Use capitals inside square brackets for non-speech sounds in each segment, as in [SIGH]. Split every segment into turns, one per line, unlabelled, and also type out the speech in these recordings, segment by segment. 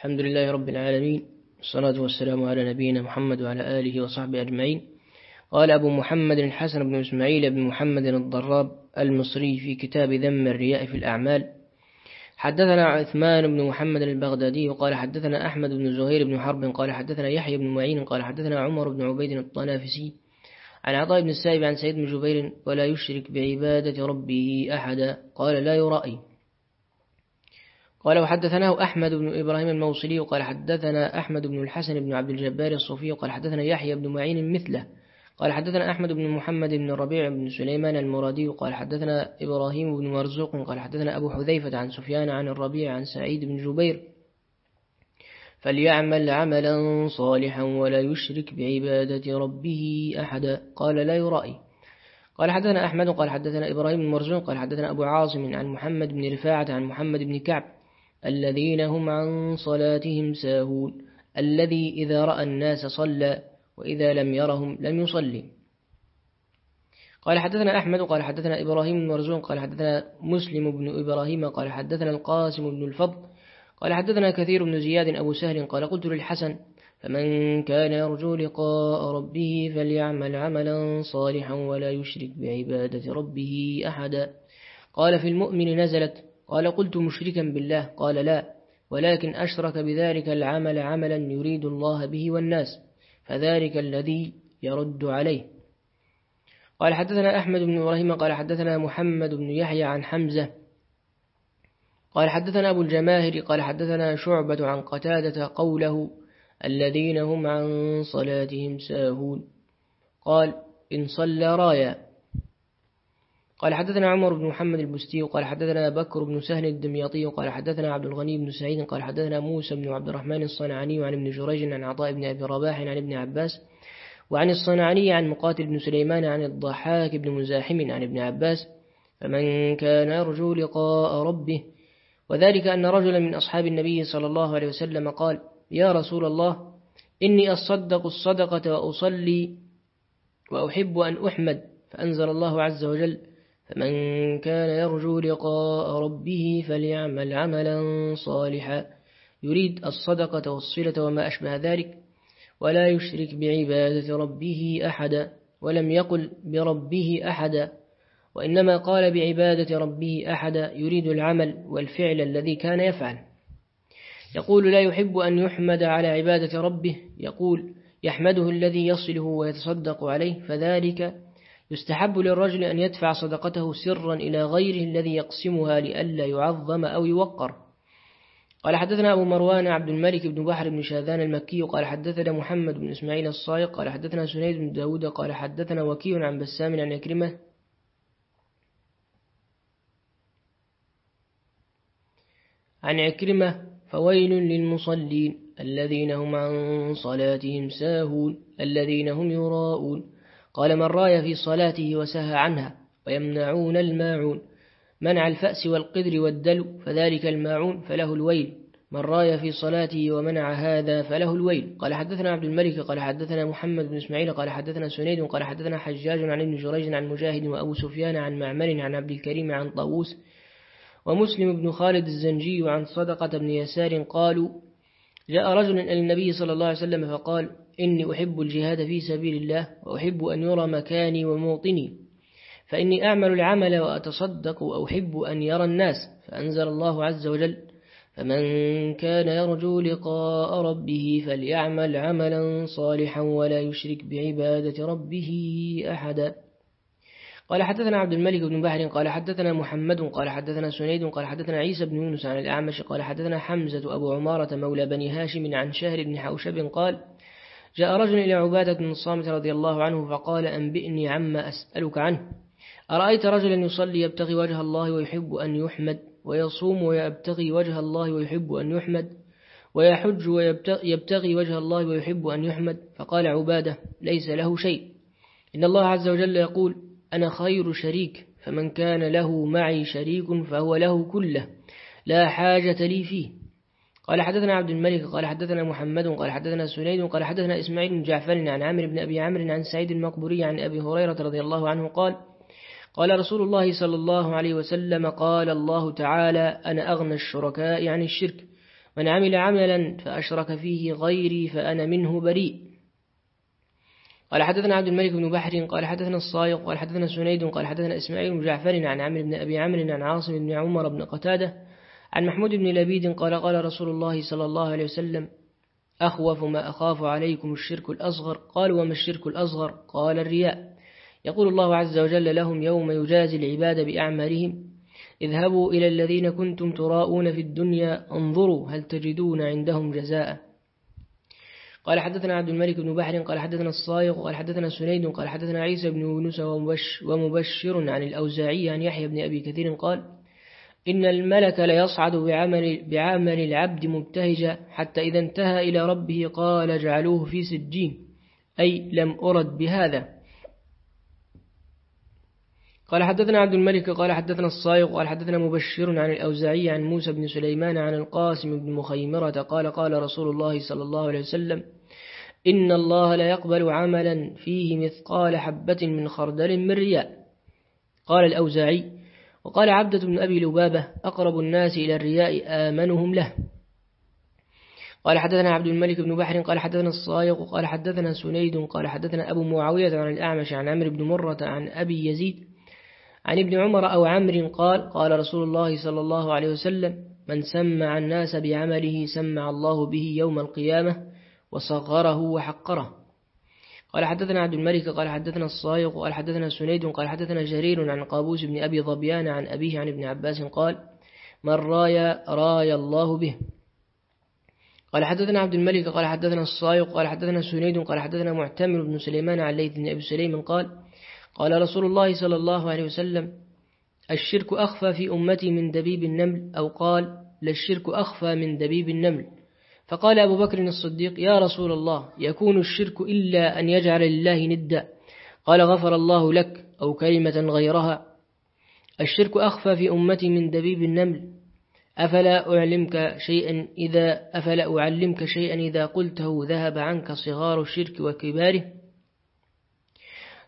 الحمد لله رب العالمين والصلاة والسلام على نبينا محمد وعلى آله وصحبه أجمعين. قال أبو محمد الحسن بن إسماعيل بن محمد الضراب المصري في كتاب ذم الرياء في الأعمال. حدثنا عثمان بن محمد البغدادي قال حدثنا أحمد بن زهير بن حرب قال حدثنا يحيى بن معين قال حدثنا عمر بن عبيد الطنافسي. عن عطاء بن السائب عن سيد بن جبير ولا يشرك بعبادة ربه أحدا قال لا يرائي قال وحدثناه أحمد بن إبراهيم الموصلي قال حدثنا أحمد بن الحسن بن عبد الجبار الصوفي قال حدثنا يحيى بن معين مثله. قال حدثنا أحمد بن محمد بن الربيع بن سليمان المرادي قال حدثنا إبراهيم بن مرزوق قال حدثنا أبو حذيفة عن سفيان عن الربيع عن سعيد بن جبير. فليعمل عملا صالحا ولا يشرك بعبادة ربه أحدا قال لا يرائي قال حدثنا أحمد قال حدثنا إبراهيم بن مرزوق قال حدثنا أبو عاصم عن محمد بن رفاعة عن محمد بن كعب. الذين هم عن صلاتهم ساهون. الذي إذا رأى الناس صلى وإذا لم يرهم لم يصلي. قال حدثنا أحمد قال حدثنا إبراهيم بن مرزوق قال حدثنا مسلم بن إبراهيم قال حدثنا القاسم بن الفضل قال حدثنا كثير بن زياد أبو سهل قال قلت للحسن فمن كان يرجو لقاء ربه فليعمل عملا صالحا ولا يشرك بعبادة ربه أحدا. قال في المؤمن نزلت قال قلت مشركا بالله. قال لا. ولكن أشرك بذلك العمل عملا يريد الله به والناس فذلك الذي يرد عليه. قال حدثنا أحمد بن إبراهيم قال حدثنا محمد بن يحيى عن حمزة قال حدثنا أبو الجماهر قال حدثنا شعبة عن قتادة قوله الذين هم عن صلاتهم ساهون. قال إن صلى رايا. قال حدثنا عمر بن محمد البستي قال حدثنا بكر بن سهل الدمياطي قال حدثنا عبد الغني بن سعيد قال حدثنا موسى بن عبد الرحمن الصنعاني عن ابن جريج عن عطاء بن أبي رباح عن ابن عباس وعن الصنعاني عن مقاتل بن سليمان عن الضحاك بن مزاحم عن ابن عباس فمن كان يرجو لقاء ربه. وذلك أن رجلا من أصحاب النبي صلى الله عليه وسلم قال يا رسول الله إني أصدق الصدقة وأصلي وأحب أن أحمد. فأنزل الله عز وجل فمن كان يرجو لقاء ربه فليعمل عملا صالحا. يريد الصدقة والصلة وما أشبه ذلك ولا يشرك بعبادة ربه أحدا ولم يقل بربه أحدا وإنما قال بعبادة ربه أحدا يريد العمل والفعل الذي كان يفعل. يقول لا يحب أن يحمد على عبادة ربه. يقول يحمده الذي يصله ويتصدق عليه فذلك يستحب للرجل أن يدفع صدقته سرا إلى غيره الذي يقسمها لئلا يعظم أو يوقر. قال حدثنا أبو مروان عبد الملك بن بحر بن شاذان المكي قال حدثنا محمد بن إسماعيل الصايق قال حدثنا سنيد بن داود قال حدثنا وكيع عن بسام عن يكرمة. عن عكرمة فويل للمصلين الذين هم عن صلاتهم ساهون الذين هم يراءون. قال من راي في صلاته وسهى عنها ويمنعون الماعون. منع الفأس والقدر والدلو فذلك الماعون فله الويل. من راي في صلاته ومنع هذا فله الويل. قال حدثنا عبد الملك قال حدثنا محمد بن إسماعيل قال حدثنا سنيد قال حدثنا حجاج عن ابن جريج عن مجاهد وأبو سفيان عن معمر عن عبد الكريم عن طاووس ومسلم بن خالد الزنجي عن صدقة بن يسار قالوا جاء رجل إلى النبي صلى الله عليه وسلم فقال إني أحب الجهاد في سبيل الله وأحب أن يرى مكاني وموطني. فإني أعمل العمل وأتصدق وأحب أن يرى الناس. فأنزل الله عز وجل فمن كان يرجو لقاء ربه فليعمل عملا صالحا ولا يشرك بعبادة ربه أحدا. قال حدثنا عبد الملك بن بحر قال حدثنا محمد قال حدثنا سنيد قال حدثنا عيسى بن يونس عن الأعمش قال حدثنا حمزة أبو عمارة مولى بني هاشم عن شهر بن حوشب قال جاء رجل إلى عبادة بن الصامت رضي الله عنه فقال أنبئني عما أسألك عنه. أرأيت رجلا يصلي يبتغي وجه الله ويحب أن يحمد ويصوم ويبتغي وجه الله ويحب أن يحمد ويحج ويبتغي وجه الله ويحب أن يحمد. فقال عبادة ليس له شيء. إن الله عز وجل يقول أنا خير شريك فمن كان له معي شريك فهو له كله لا حاجة لي فيه. قال حدثنا عبد الملك قال حدثنا محمد قال حدثنا سنيد قال حدثنا إسماعيل بن جعفر عن عامر بن أبي عمرو عن سعيد المقبوري عن أبي هريرة رضي الله عنه قال قال رسول الله صلى الله عليه وسلم قال الله تعالى أنا أغنى الشركاء عن الشرك من عمل عملا فأشرك فيه غيري فأنا منه بريء. قال حدثنا عبد الملك بن بحر قال حدثنا الصايق قال حدثنا سنيد قال حدثنا إسماعيل بن جعفر عن عمرو بن أبي عمرو عن عاصم بن عمر بن قتادة عن محمود بن لبيد قال قال رسول الله صلى الله عليه وسلم أخوف ما أخاف عليكم الشرك الأصغر. قال وما الشرك الأصغر؟ قال الرياء. يقول الله عز وجل لهم يوم يجازي العباد بأعمالهم اذهبوا إلى الذين كنتم تراءون في الدنيا انظروا هل تجدون عندهم جزاء. قال حدثنا عبد الملك بن بحر قال حدثنا الصايغ قال حدثنا سنيد قال حدثنا عيسى بن يونس ومبشر عن الأوزاعي عن يحيى بن أبي كثير قال إن الملك ليصعد بعمل, بعمل العبد مبتهجا حتى إذا انتهى إلى ربه قال جعلوه في سجين أي لم أرد بهذا. قال حدثنا عبد الملك قال حدثنا الصايغ قال حدثنا مبشر عن الأوزاعي عن موسى بن سليمان عن القاسم بن مخيمرة قال قال رسول الله صلى الله عليه وسلم إن الله لا يقبل عملا فيه مثقال حبة من خردل من رياء. قال الأوزاعي وقال عبدة بن أبي لبابة أقرب الناس إلى الرياء آمنهم له. قال حدثنا عبد الملك بن بحر قال حدثنا الصايغ قال حدثنا سنيد قال حدثنا أبو معاوية عن الأعمش عن عمرو بن مرة عن أبي يزيد عن ابن عمر أو عمر قال قال رسول الله صلى الله عليه وسلم من سمع الناس بعمله سمع الله به يوم القيامة وصغره وحقره. قال حدثنا عبد الملك قال حدثنا الصايق قال حدثنا سنيد قال حدثنا جرير عن قابوس بن أبي ظبيان عن أبيه عن ابن عباس قال من رايا رايا الله به. قال حدثنا عبد الملك قال حدثنا الصايق قال حدثنا سنيد قال حدثنا معتمر بن سليمان عن ليث بن أبي سليم قال قال رسول الله صلى الله عليه وسلم الشرك أخفى في أمتي من دبيب النمل. أو قال للشرك أخفى من دبيب النمل. فقال أبو بكر الصديق يا رسول الله يكون الشرك إلا أن يجعل لله ندا. قال غفر الله لك أو كلمة غيرها. الشرك أخفى في أمتي من دبيب النمل. أفلا أعلمك شيئا إذا أفلا أعلمك شيئا إذا قلته ذهب عنك صغار الشرك وكباره؟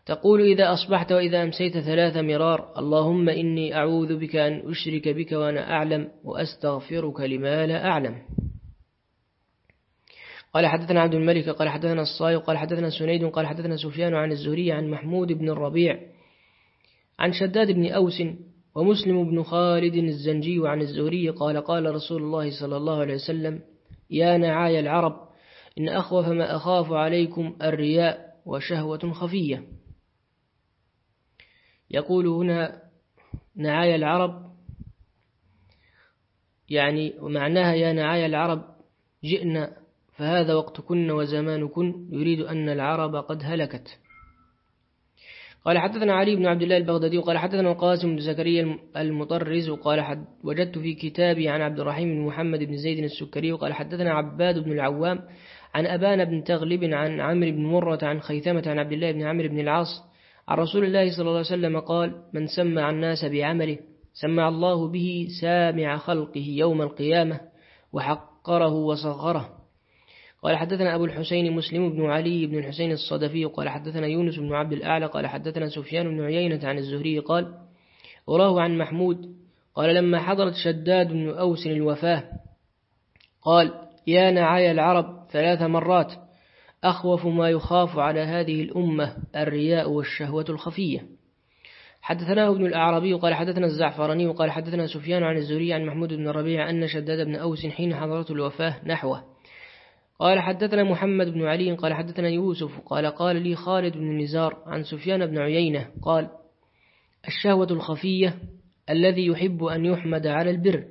تقول إذا أصبحت وإذا أمسيت ثلاث مرار اللهم إني أعوذ بك أن أشرك بك وأنا أعلم وأستغفرك لما لا أعلم. قال حدثنا عبد الملك قال حدثنا الصايق قال حدثنا سنيد قال حدثنا سفيان عن الزهري عن محمود بن الربيع عن شداد بن أوس ومسلم بن خالد الزنجي عن الزهري قال قال رسول الله صلى الله عليه وسلم يا نعاي العرب إن أخوف ما أخاف عليكم الرياء وشهوة خفية. يقول هنا نعايا العرب يعني ومعناها يا نعايا العرب جئنا فهذا وقتكن وزمانكن يريد أن العرب قد هلكت. قال حدثنا علي بن عبد الله البغدادي وقال حدثنا القاسم بن زكريا المطرز وقال حد وجدت في كتابي عن عبد الرحيم بن محمد بن زيد السكري وقال حدثنا عباد بن العوام عن أبان بن تغلب عن عمرو بن مرة عن خيثمة عن عبد الله بن عمرو بن العاص عن رسول الله صلى الله عليه وسلم قال من سمع الناس بعمله سمع الله به سامع خلقه يوم القيامة وحقره وصغره. قال حدثنا أبو الحسين مسلم بن علي بن الحسين الصدفي قال حدثنا يونس بن عبد الأعلى قال حدثنا سفيان بن عيينة عن الزهري قال وراه عن محمود قال لما حضرت شداد بن أوس الوفاة قال يا نعاي العرب ثلاث مرات أخوف ما يخاف على هذه الأمة الرياء والشهوة الخفية. حدثناه ابن الأعرابي قال حدثنا الزعفراني وقال حدثنا سفيان عن الزهري عن محمود بن الربيع أن شداد بن أوس حين حضرته الوفاة نحوه. قال حدثنا محمد بن علي قال حدثنا يوسف قال قال لي خالد بن نزار عن سفيان بن عيينة قال الشهوة الخفية الذي يحب أن يحمد على البر.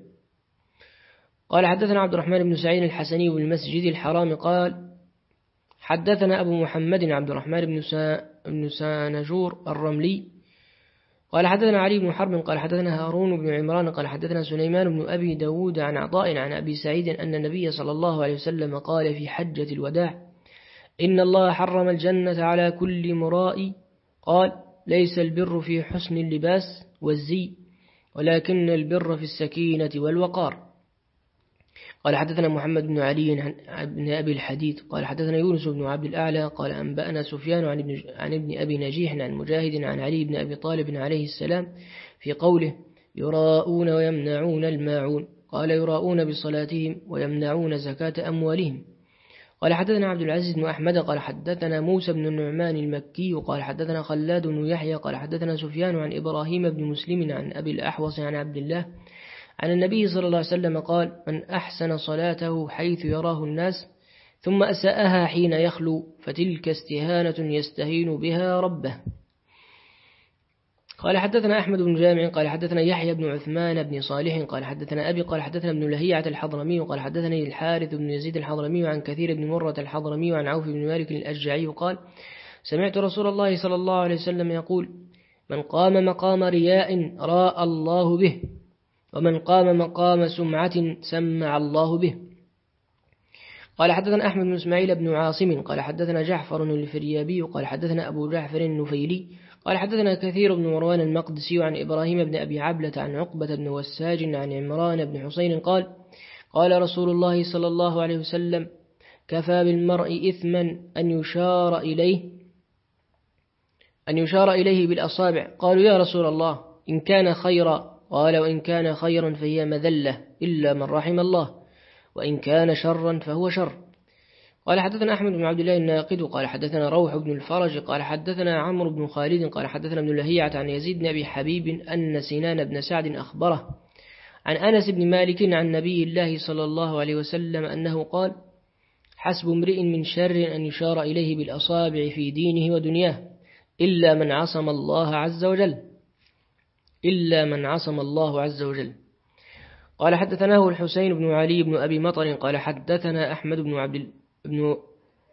قال حدثنا عبد الرحمن بن سعيد الحسني بالمسجد الحرام قال حدثنا أبو محمد عبد الرحمن بن, سا بن سانجور الرملي قال حدثنا علي بن حرب قال حدثنا هارون بن عمران قال حدثنا سليمان بن أبي داود عن عطاء عن أبي سعيد أن النبي صلى الله عليه وسلم قال في حجة الوداع إن الله حرم الجنة على كل مرائي قال ليس البر في حسن اللباس والزي ولكن البر في السكينة والوقار. قال حدثنا محمد بن علي بن أبي الحديث قال حدثنا يونس بن عبد الأعلى قال أنبأنا سفيان عن ابن, عن ابن أبي نجيح عن مجاهد عن علي بن أبي طالب عليه السلام في قوله يراءون ويمنعون الماعون قال يراؤون بصلاتهم ويمنعون زكاة أموالهم قال حدثنا عبد العزيز بن أحمد قال حدثنا موسى بن النعمان المكي قال حدثنا خلاد بن يحيى قال حدثنا سفيان عن إبراهيم بن مسلم عن أبي الأحوص عن عبد الله عن النبي صلى الله عليه وسلم قال من أحسن صلاته حيث يراه الناس ثم أساءها حين يخلو فتلك استهانة يستهين بها ربه. قال حدثنا أحمد بن جامع قال حدثنا يحيى بن عثمان بن صالح قال حدثنا أبي قال حدثنا ابن لهيعة الحضرمي قال حدثني الحارث بن يزيد الحضرمي عن كثير بن مرة الحضرمي وعن عوف بن مالك الأشجعي قال سمعت رسول الله صلى الله عليه وسلم يقول من قام مقام رياء رأى الله به ومن قام مقام سمعة سمع الله به. قال حدثنا أحمد بن إسماعيل بن عاصم قال حدثنا جعفر الفريابي قال حدثنا أبو جعفر النفيلي قال حدثنا كثير بن مروان المقدسي عن إبراهيم بن أبي عبلة عن عقبة بن وساج عن عمران بن حسين قال قال رسول الله صلى الله عليه وسلم كفى بالمرء إثما أن يشار إليه أن يشار إليه بالأصابع. قالوا يا رسول الله إن كان خيرا قال وإن كان خيرا فهي مذلة إلا من رحم الله وإن كان شرا فهو شر. قال حدثنا أحمد بن عبد الله الناقد قال حدثنا روح بن الفرج قال حدثنا عمرو بن خالد قال حدثنا ابن لهيعة عن يزيد بن أبي حبيب أن سنان بن سعد أخبره عن أنس بن مالك عن نبي الله صلى الله عليه وسلم أنه قال حسب امرئ من شر أن يشار إليه بالأصابع في دينه ودنياه إلا من عصم الله عز وجل. إلا من عصم الله عز وجل. قال حدثناه الحسين بن علي بن أبي مطر قال حدثنا أحمد بن عبد ابن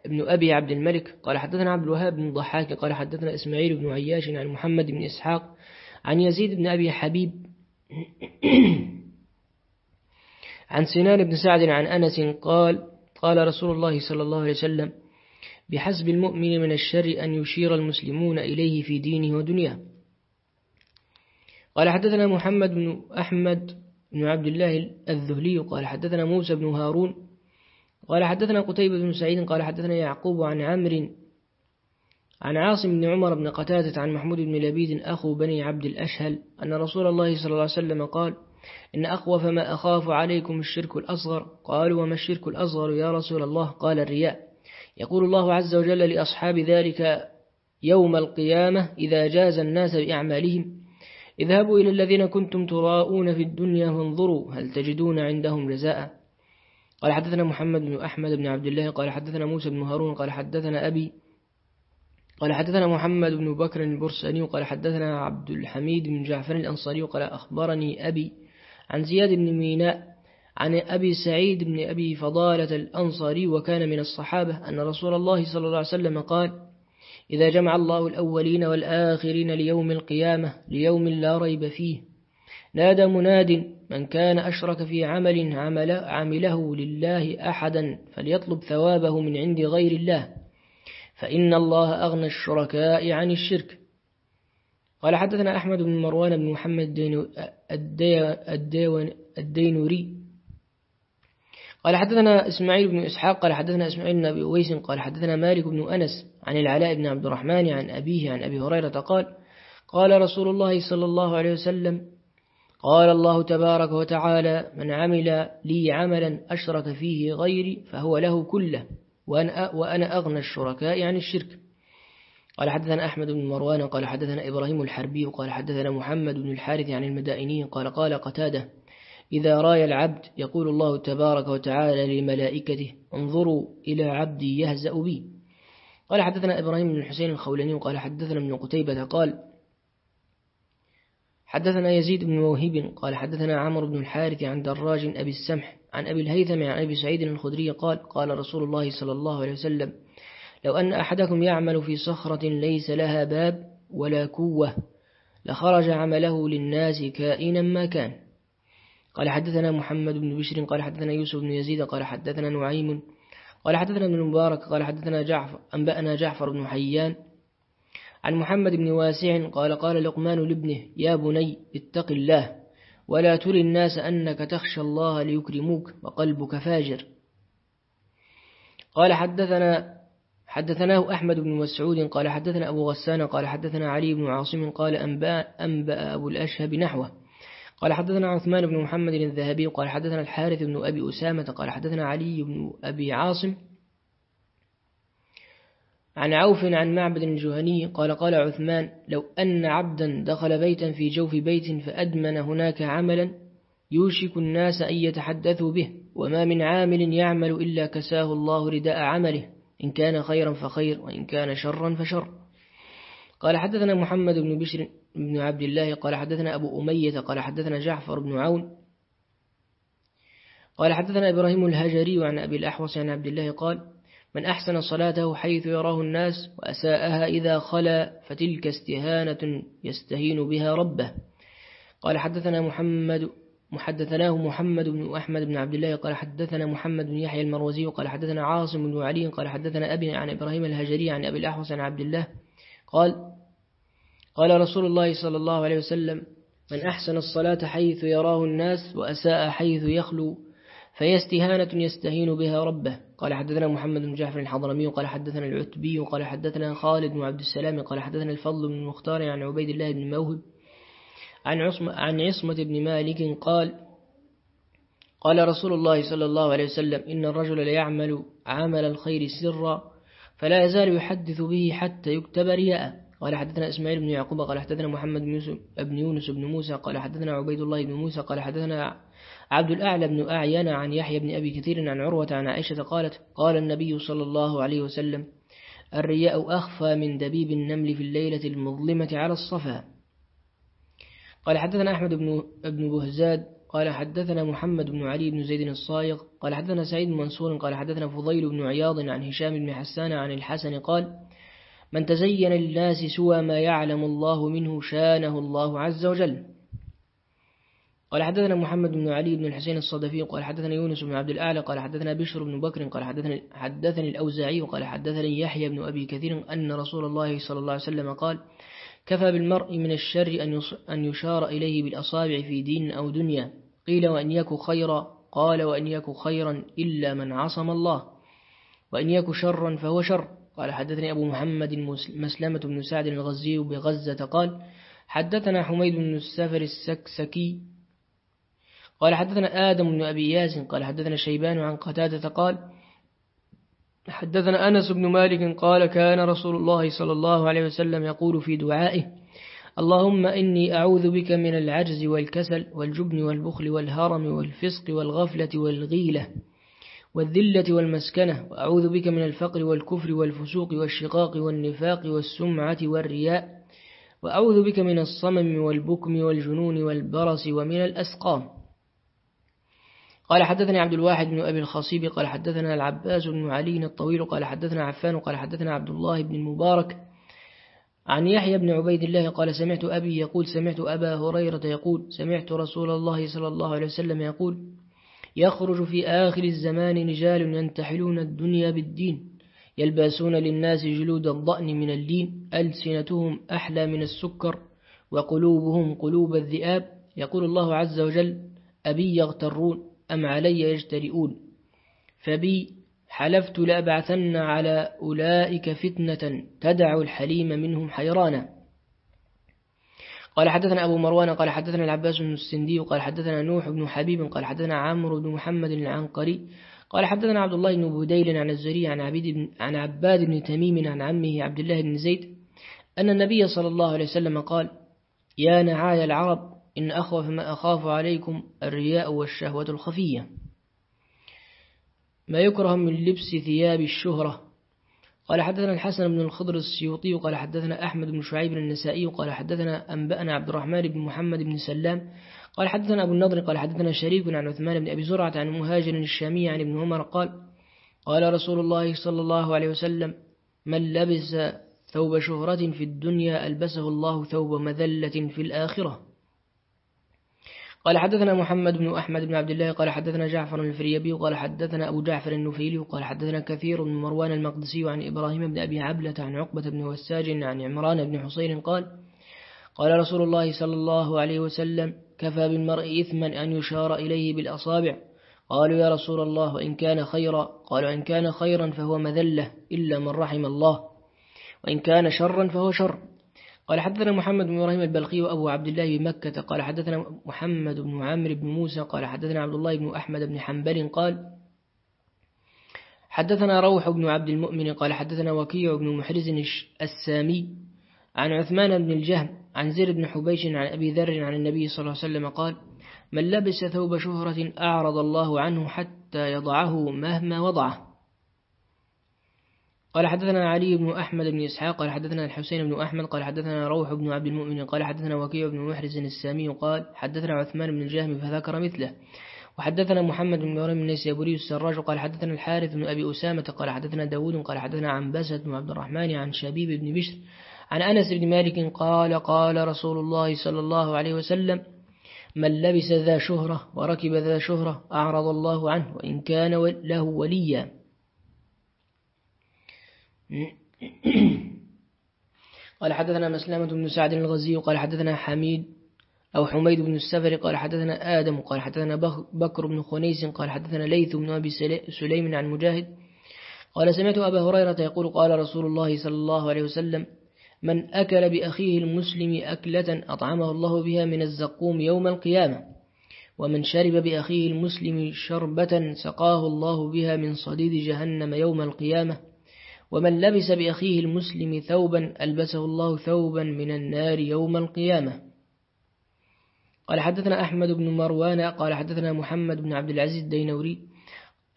ابن أبي عبد الملك قال حدثنا عبد الوهاب بن ضحاك قال حدثنا إسماعيل بن عياش عن محمد بن إسحاق عن يزيد بن أبي حبيب [CLEARS THROAT] عن سنان بن سعد عن أنس قال قال رسول الله صلى الله عليه وسلم بحسب المؤمن من الشر أن يشير المسلمون إليه في دينه ودنياه. قال حدثنا محمد بن أحمد بن عبد الله الذهلي قال حدثنا موسى بن هارون قال حدثنا قتيبة بن سعيد قال حدثنا يعقوب عن عمرو عن عاصم بن عمر بن قتادة عن محمود بن لبيد أخو بني عبد الأشهل أن رسول الله صلى الله عليه وسلم قال إن أخوف ما أخاف عليكم الشرك الأصغر. قالوا وما الشرك الأصغر يا رسول الله؟ قال الرياء يقول الله عز وجل لأصحاب ذلك يوم القيامة إذا جاز الناس بأعمالهم اذهبوا إلى الذين كنتم تراءون في الدنيا فانظروا هل تجدون عندهم جزاء. قال حدثنا محمد بن أحمد بن عبد الله قال حدثنا موسى بن هارون قال حدثنا أبي قال حدثنا محمد بن بكر البرساني قال حدثنا عبد الحميد بن جعفر الأنصاري قال أخبرني أبي عن زياد بن ميناء عن أبي سعيد بن أبي فضالة الأنصاري وكان من الصحابة أن رسول الله صلى الله عليه وسلم قال إذا جمع الله الأولين والآخرين ليوم القيامة ليوم لا ريب فيه. نادى مناد من كان أشرك في عمل عمل عمله لله أحدا فليطلب ثوابه من عند غير الله. فإن الله أغنى الشركاء عن الشرك. قال حدثنا أحمد بن مروان بن محمد الدينوري قال حدثنا إسماعيل بن إسحاق قال حدثنا إسماعيل بن أبي أويس قال حدثنا مالك بن أنس عن العلاء بن عبد الرحمن عن أبيه عن أبي هريرة قال قال رسول الله صلى الله عليه وسلم قال الله تبارك وتعالى من عمل لي عملا أشرك فيه غيري فهو له كله وأنا, أغنى الشركاء عن الشرك. قال حدثنا أحمد بن مروان قال حدثنا إبراهيم الحربي قال حدثنا محمد بن الحارث عن المدائني قال قال قتادة إذا راي العبد يقول الله تبارك وتعالى لملائكته انظروا إلى عبدي يهزأ بي. قال حدثنا إبراهيم بن الحسين الخولاني قال حدثنا ابن قتيبة قال حدثنا يزيد بن موهب قال حدثنا عمرو بن الحارث عن دراج أبي السمح عن أبي الهيثم عن أبي سعيد الخدري قال قال رسول الله صلى الله عليه وسلم لو أن أحدكم يعمل في صخرة ليس لها باب ولا كوة لخرج عمله للناس كائنا ما كان. قال حدثنا محمد بن بشر قال حدثنا يوسف بن يزيد قال حدثنا نعيم قال حدثنا ابن المبارك قال حدثنا جعفر أنبأنا جعفر بن حيان عن محمد بن واسع قال قال لقمان لابنه يا بني اتق الله ولا تري الناس أنك تخشى الله ليكرموك وقلبك فاجر. قال حدثنا حدثناه أحمد بن مسعود قال حدثنا أبو غسان قال حدثنا علي بن عاصم قال أنبأ, أنبأ أبو الأشهب نحوه. قال حدثنا عثمان بن محمد الذهبي قال حدثنا الحارث بن أبي أسامة قال حدثنا علي بن أبي عاصم عن عوف عن معبد الجهني قال قال عثمان لو أن عبدا دخل بيتا في جوف بيت فأدمن هناك عملا يوشك الناس أن يتحدثوا به وما من عامل يعمل إلا كساه الله رداء عمله إن كان خيرا فخير وإن كان شرا فشر. قال حدثنا محمد بن بشر بن عبد الله قال حدثنا أبو أمية قال حدثنا جعفر بن عون قال حدثنا إبراهيم الهجري عن أبي الأحوص عن عبد الله قال من أحسن صلاته حيث يراه الناس وأساءها إذا خلا فتلك استهانة يستهين بها ربه. قال حدثنا محمد محدثناه محمد بن أحمد بن عبد الله قال حدثنا محمد بن يحيى المروزي قال حدثنا عاصم بن علي قال حدثنا أبي عن إبراهيم الهجري عن أبي الأحوص عن عبد الله قال قال رسول الله صلى الله عليه وسلم من أحسن الصلاة حيث يراه الناس وأساء حيث يخلو فهي استهانة يستهين بها ربه. قال حدثنا محمد بن جعفر الحضرمي قال حدثنا العتبي قال حدثنا خالد بن عبد السلام قال حدثنا الفضل بن المختار عن عبيد الله بن موهب عن عصمة, عن عصمة بن مالك قال قال رسول الله صلى الله عليه وسلم إن الرجل ليعمل عمل الخير سرا فلا يزال يحدث به حتى يكتب رياء قال حدثنا إسماعيل بن يعقوب قال حدثنا محمد بن يوسف بن يونس بن موسى قال حدثنا عبيد الله بن موسى قال حدثنا عبد الأعلى بن أعين عن يحيى بن أبي كثير عن عروة عن عائشة قالت قال النبي صلى الله عليه وسلم الرياء أخفى من دبيب النمل في الليلة المظلمة على الصفا. قال حدثنا أحمد بن ابن بهزاد قال حدثنا محمد بن علي بن زيد الصايغ قال حدثنا سعيد بن منصور قال حدثنا فضيل بن عياض عن هشام بن حسان عن الحسن قال من تزين للناس سوى ما يعلم الله منه شانه الله عز وجل. قال حدثنا محمد بن علي بن الحسين الصدفي قال حدثنا يونس بن عبد الأعلى قال حدثنا بشر بن بكر قال حدثني, حدثني الأوزاعي قال حدثني يحيى بن أبي كثير أن رسول الله صلى الله عليه وسلم قال كفى بالمرء من الشر أن يشار إليه بالأصابع في دين أو دنيا. قيل وأن يك خيرا قال وأن يك خيرا إلا من عصم الله. وأن يك شرا فهو شر قال حدثني أبو محمد مسلمة بن سعد الغزي بغزة قال حدثنا حميد بن السفر السكسكي قال حدثنا آدم بن أبي ياسين قال حدثنا شيبان عن قتادة قال حدثنا أنس بن مالك قال كان رسول الله صلى الله عليه وسلم يقول في دعائه اللهم إني أعوذ بك من العجز والكسل والجبن والبخل والهرم والفسق والغفلة والغيلة والذلة والمسكنة وأعوذ بك من الفقر والكفر والفسوق والشقاق والنفاق والسمعة والرياء وأعوذ بك من الصمم والبكم والجنون والبرس ومن الأسقام. قال حدثني عبد الواحد بن أبي الخصيب قال حدثنا العباس بن علي الطويل قال حدثنا عفان قال حدثنا عبد الله بن المبارك. عن يحيى بن عبيد الله قال سمعت أبي يقول سمعت أبا هريرة يقول سمعت رسول الله صلى الله عليه وسلم يقول يخرج في آخر الزمان رجال ينتحلون الدنيا بالدين يلبسون للناس جلود الضأن من اللين ألسنتهم أحلى من السكر وقلوبهم قلوب الذئاب. يقول الله عز وجل أبي يغترون أم علي يجترئون؟ فبي حلفت لأبعثن على أولئك فتنة تدع الحليم منهم حيرانا. قال حدثنا أبو مروان قال حدثنا العباس بن السندي قال حدثنا نوح بن حبيب قال حدثنا عمرو بن محمد العنقري قال حدثنا عبد الله بن بديل عن الزري عن, عبيد بن عن عباد بن تميم عن عمه عبد الله بن زيد أن النبي صلى الله عليه وسلم قال يا نعاي العرب إن أخوف ما أخاف عليكم الرياء والشهوة الخفية. ما يكره من لبس ثياب الشهرة قال حدثنا الحسن بن الخضر السيوطي قال حدثنا أحمد بن شعيب النسائي قال حدثنا أنبأنا عبد الرحمن بن محمد بن سلام قال حدثنا أبو النضر قال حدثنا شريك عن عثمان بن أبي زرعة عن مهاجر الشامي عن ابن عمر قال قال رسول الله صلى الله عليه وسلم من لبس ثوب شهرة في الدنيا ألبسه الله ثوب مذلة في الآخرة. قال حدثنا محمد بن أحمد بن عبد الله قال حدثنا جعفر الفريبي قال حدثنا أبو جعفر النفيلي قال حدثنا كثير من مروان المقدسي عن إبراهيم بن أبي عبلة عن عقبة بن وساج عن عمران بن حصين قال قال رسول الله صلى الله عليه وسلم كفى بالمرء إثما أن يشار إليه بالأصابع. قالوا يا رسول الله وإن كان خيرا. قالوا إن كان خيرا فهو مذلة إلا من رحم الله وإن كان شرا فهو شر. قال حدثنا محمد بن إبراهيم البلقي وأبو عبد الله بمكة قال حدثنا محمد بن عامر بن موسى قال حدثنا عبد الله بن أحمد بن حنبل قال حدثنا روح بن عبد المؤمن قال حدثنا وكيع بن محرز السامي عن عثمان بن الجهم عن زير بن حبيش عن أبي ذر عن النبي صلى الله عليه وسلم قال من لبس ثوب شهرة أعرض الله عنه حتى يضعه مهما وضعه. قال حدثنا علي بن أحمد بن إسحاق قال حدثنا الحسين بن أحمد قال حدثنا روح بن عبد المؤمن قال حدثنا وكيع بن محرز السامي قال حدثنا عثمان بن الجهم فذكر مثله. وحدثنا محمد بن مريم النيسابوري السراج قال حدثنا الحارث بن أبي أسامة قال حدثنا داود قال حدثنا عن بسد بن عبد الرحمن عن شبيب بن بشر عن أنس بن مالك قال قال رسول الله صلى الله عليه وسلم من لبس ذا شهرة وركب ذا شهرة أعرض الله عنه وإن كان له وليا. [COUGHS] قال حدثنا مسلمة بن سعد الغزي قال حدثنا حميد أو حميد بن السفر قال حدثنا آدم قال حدثنا بكر بن خنيس قال حدثنا ليث بن أبي سليم عن مجاهد. قال سمعت أبا هريرة يقول قال رسول الله صلى الله عليه وسلم من أكل بأخيه المسلم أكلة أطعمه الله بها من الزقوم يوم القيامة ومن شرب بأخيه المسلم شربة سقاه الله بها من صديد جهنم يوم القيامة ومن لبس بأخيه المسلم ثوبا ألبسه الله ثوبا من النار يوم القيامة. قال حدثنا أحمد بن مروان قال حدثنا محمد بن عبد العزيز الدينوري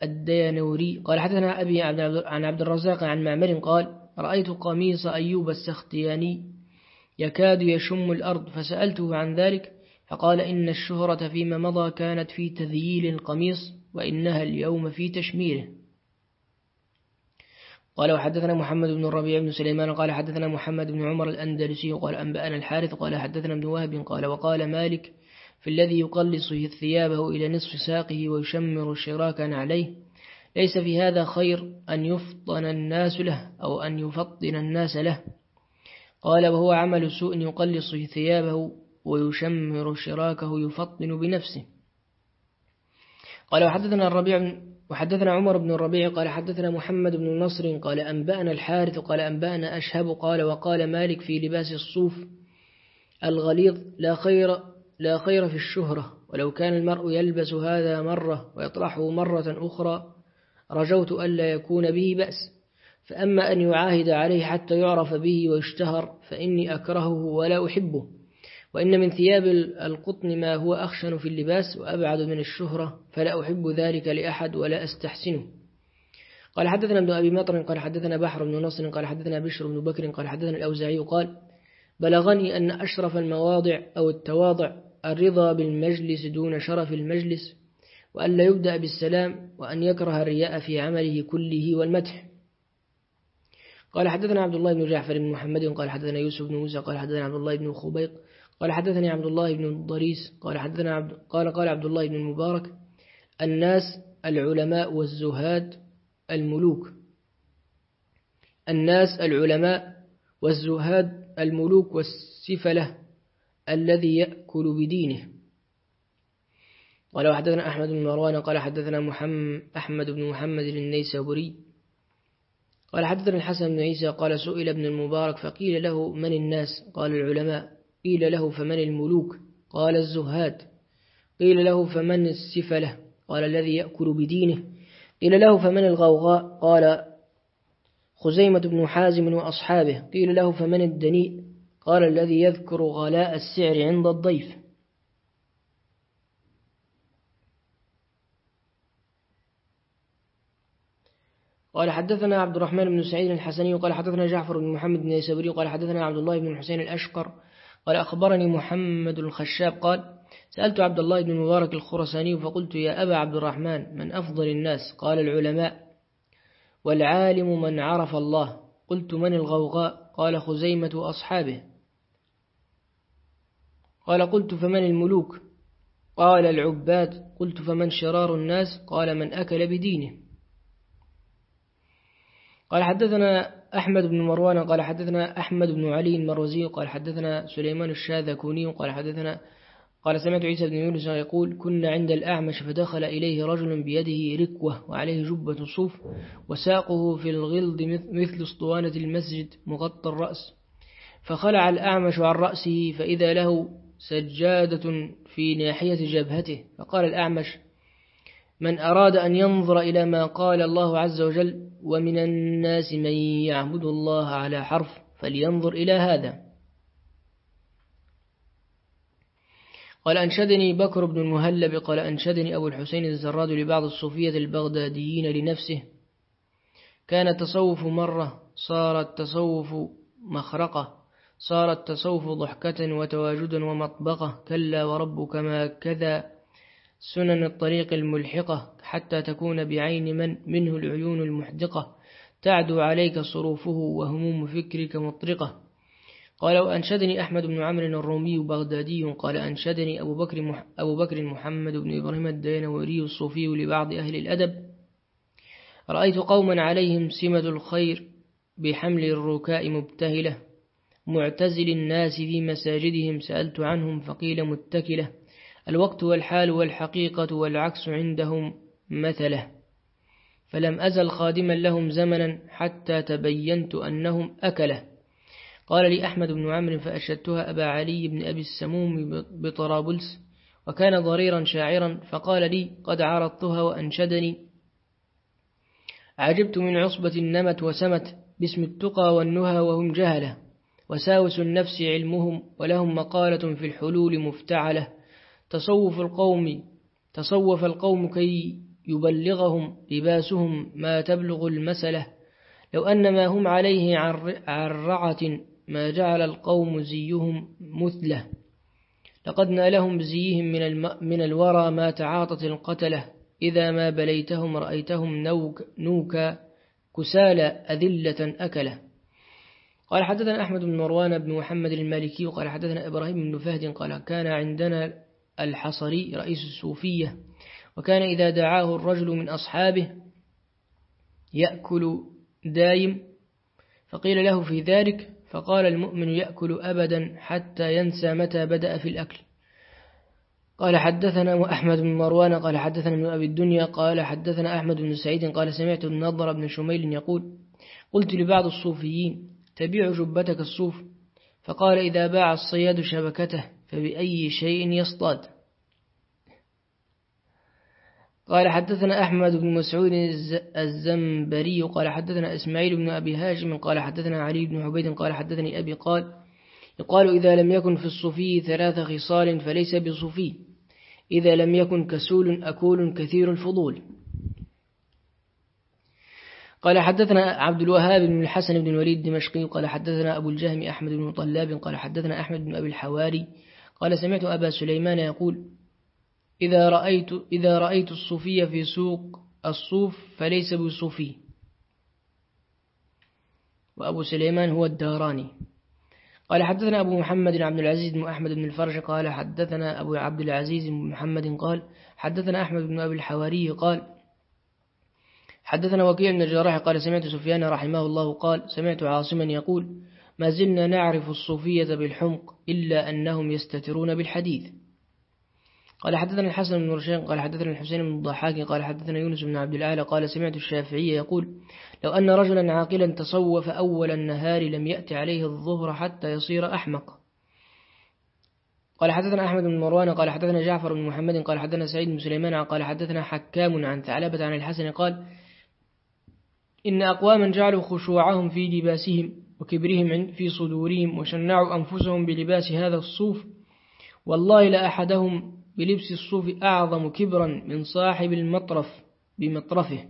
الدينوري. قال حدثنا أبي عن عبد الرزاق عن معمر قال رأيت قميص أيوب السختياني يكاد يشم الأرض. فسألته عن ذلك فقال إن الشهرة فيما مضى كانت في تذييل القميص وإنها اليوم في تشميره قال وحدثنا محمد بن الربيع بن سليمان قال حدثنا محمد بن عمر الأندلسي قال أنبأنا الحارث قال حدثنا ابن وهب قال وقال مالك في الذي يقلص ثيابه إلى نصف ساقه ويشمر شراكا عليه ليس في هذا خير أن يفطن الناس له أو أن يفطن الناس له. قال وهو عمل سوء يقلص ثيابه ويشمر شراكه يفطن بنفسه. قال وحدثنا الربيع وحدثنا عمر بن الربيع قال حدثنا محمد بن نصر قال أنبأنا الحارث قال أنبأنا أشهب قال وقال مالك في لباس الصوف الغليظ لا خير لا خير في الشهرة ولو كان المرء يلبس هذا مرة ويطرحه مرة أخرى رجوت ألا يكون به بأس فأما أن يعاهد عليه حتى يعرف به ويشتهر فإني أكرهه ولا أحبه وإن من ثياب القطن ما هو أخشن في اللباس وأبعد من الشهرة فلا أحب ذلك لأحد ولا أستحسنه. قال حدثنا ابن أبي مطر قال حدثنا بحر بن نصر قال حدثنا بشر بن بكر قال حدثنا الأوزاعي قال بلغني أن أشرف المواضع أو التواضع الرضا بالمجلس دون شرف المجلس وأن لا يبدأ بالسلام وأن يكره الرياء في عمله كله والمدح. قال حدثنا عبد الله بن جعفر بن محمد قال حدثنا يوسف بن موسى قال حدثنا عبد الله بن خبيق قال حدثني عبد الله بن الضريس قال حدثنا عبد قال قال عبد الله بن المبارك الناس العلماء والزهاد الملوك. الناس العلماء والزهاد الملوك والسفلة الذي يأكل بدينه. قال وحدثنا أحمد بن مروان قال حدثنا محمد أحمد بن محمد النيسابوري. قال حدثنا الحسن بن عيسى قال سئل ابن المبارك فقيل له من الناس؟ قال العلماء. قيل له فمن الملوك؟ قال الزهاد. قيل له فمن السفلة؟ قال الذي يأكل بدينه. قيل له فمن الغوغاء؟ قال خزيمة بن حازم وأصحابه. قيل له فمن الدنيء؟ قال الذي يذكر غلاء السعر عند الضيف. قال حدثنا عبد الرحمن بن سعيد الحسني قال حدثنا جعفر بن محمد بن يسابري قال حدثنا عبد الله بن الحسين الأشقر قال أخبرني محمد الخشاب قال سألت عبد الله بن مبارك الخرساني فقلت يا أبا عبد الرحمن من أفضل الناس؟ قال العلماء والعالم من عرف الله. قلت من الغوغاء؟ قال خزيمة أصحابه. قال قلت فمن الملوك؟ قال العباد. قلت فمن شرار الناس؟ قال من أكل بدينه. قال حدثنا أحمد بن مروان قال حدثنا أحمد بن علي المروزي قال حدثنا سليمان الشاذكوني قال حدثنا قال سمعت عيسى بن يونس يقول كنا عند الأعمش فدخل إليه رجل بيده ركوة وعليه جبة صوف وساقه في الغلظ مثل أسطوانة المسجد مغطى الرأس. فخلع الأعمش عن رأسه فإذا له سجادة في ناحية جبهته. فقال الأعمش من أراد أن ينظر إلى ما قال الله عز وجل ومن الناس من يعبد الله على حرف فلينظر إلى هذا. قال أنشدني بكر بن المهلب قال أنشدني أبو الحسين الزراد لبعض الصوفية البغداديين لنفسه. كان التصوف مرة صار التصوف مخرقة صار التصوف ضحكة وتواجدا ومطبقة كلا وربك ما كذا سنن الطريق الملحقة حتى تكون بعين من؟ منه العيون المحدقة. تعدو عليك صروفه وهموم فكرك مطرقة. قال وأنشدني أحمد بن عمرو الرومي بغدادي. قال أنشدني أبو بكر, مح أبو بكر محمد بن إبراهيم الدينوري الصوفي لبعض أهل الأدب. رأيت قوما عليهم سمة الخير بحمل الركاء مبتهلة. معتزل الناس في مساجدهم سألت عنهم فقيل متكلة. الوقت والحال والحقيقة والعكس عندهم مثله. فلم أزل خادما لهم زمنا حتى تبينت أنهم أكله. قال لي أحمد بن عمرو فأشدتها أبا علي بن أبي السموم بطرابلس وكان ضريرا شاعرا فقال لي قد عرضتها وأنشدني. عجبت من عصبة نمت وسمت باسم التقى والنهى وهم جهلة وساوس النفس علمهم ولهم مقالة في الحلول مفتعلة. تصوف القوم تصوف القوم كي يبلغهم لباسهم ما تبلغ المسلة لو أن ما هم عليه عن رعة ما جعل القوم زيهم مثله. لقد نالهم بزيهم من, الم... من الورى ما تعاطت القتلة. إذا ما بليتهم رأيتهم نوك نوكا كسالى أذلة أكلة. قال حدثنا أحمد بن مروان بن محمد المالكي وقال حدثنا إبراهيم بن فهد قال كان عندنا الحصري رئيس الصوفية وكان إذا دعاه الرجل من أصحابه يأكل دايم فقيل له في ذلك فقال المؤمن يأكل أبدا حتى ينسى متى بدأ في الأكل. قال حدثنا أحمد بن مروان قال حدثنا ابن أبي الدنيا قال حدثنا أحمد بن سعيد قال سمعت النضر بن شميل يقول قلت لبعض الصوفيين تبيع جبتك الصوف؟ فقال إذا باع الصياد شبكته. فبأي شيء يصطاد. قال حدثنا أحمد بن مسعود الزنبري قال حدثنا إسماعيل بن أبي هاشم قال حدثنا علي بن عبيد قال حدثني أبي قال يقال إذا لم يكن في الصوفي ثلاث خصال فليس بصوفي إذا لم يكن كسول أكول كثير الفضول. قال حدثنا عبد الوهاب بن الحسن بن الوليد الدمشقي قال حدثنا أبو الجهم أحمد بن طلاب قال حدثنا أحمد بن أبي الحواري قال سمعت أبا سليمان يقول إذا رأيت, إذا رأيت الصوفية في سوق الصوف فليس بصوفي. وأبو سليمان هو الداراني. قال حدثنا أبو محمد عبد العزيز بن أحمد بن الفرج قال حدثنا أبو عبد العزيز بن محمد قال حدثنا أحمد بن أبي الحواري قال حدثنا وكيع بن الجراح قال سمعت سفيان رحمه الله قال سمعت عاصما يقول ما زلنا نعرف الصوفية بالحمق إلا أنهم يستترون بالحديث. قال حدثنا الحسن بن رشيد قال حدثنا الحسين بن الضحاك قال حدثنا يونس بن عبد الأعلى قال سمعت الشافعي يقول لو أن رجلا عاقلا تصوف أول النهار لم يأتي عليه الظهر حتى يصير أحمق. قال حدثنا أحمد بن مروان قال حدثنا جعفر بن محمد قال حدثنا سعيد بن سليمان قال حدثنا حكام عن ثعلبة عن الحسن قال إن أقواما جعلوا خشوعهم في لباسهم وكبرهم في صدورهم وشنعوا أنفسهم بلباس هذا الصوف. والله لأحدهم بلبس الصوف أعظم كبرا من صاحب المطرف بمطرفه.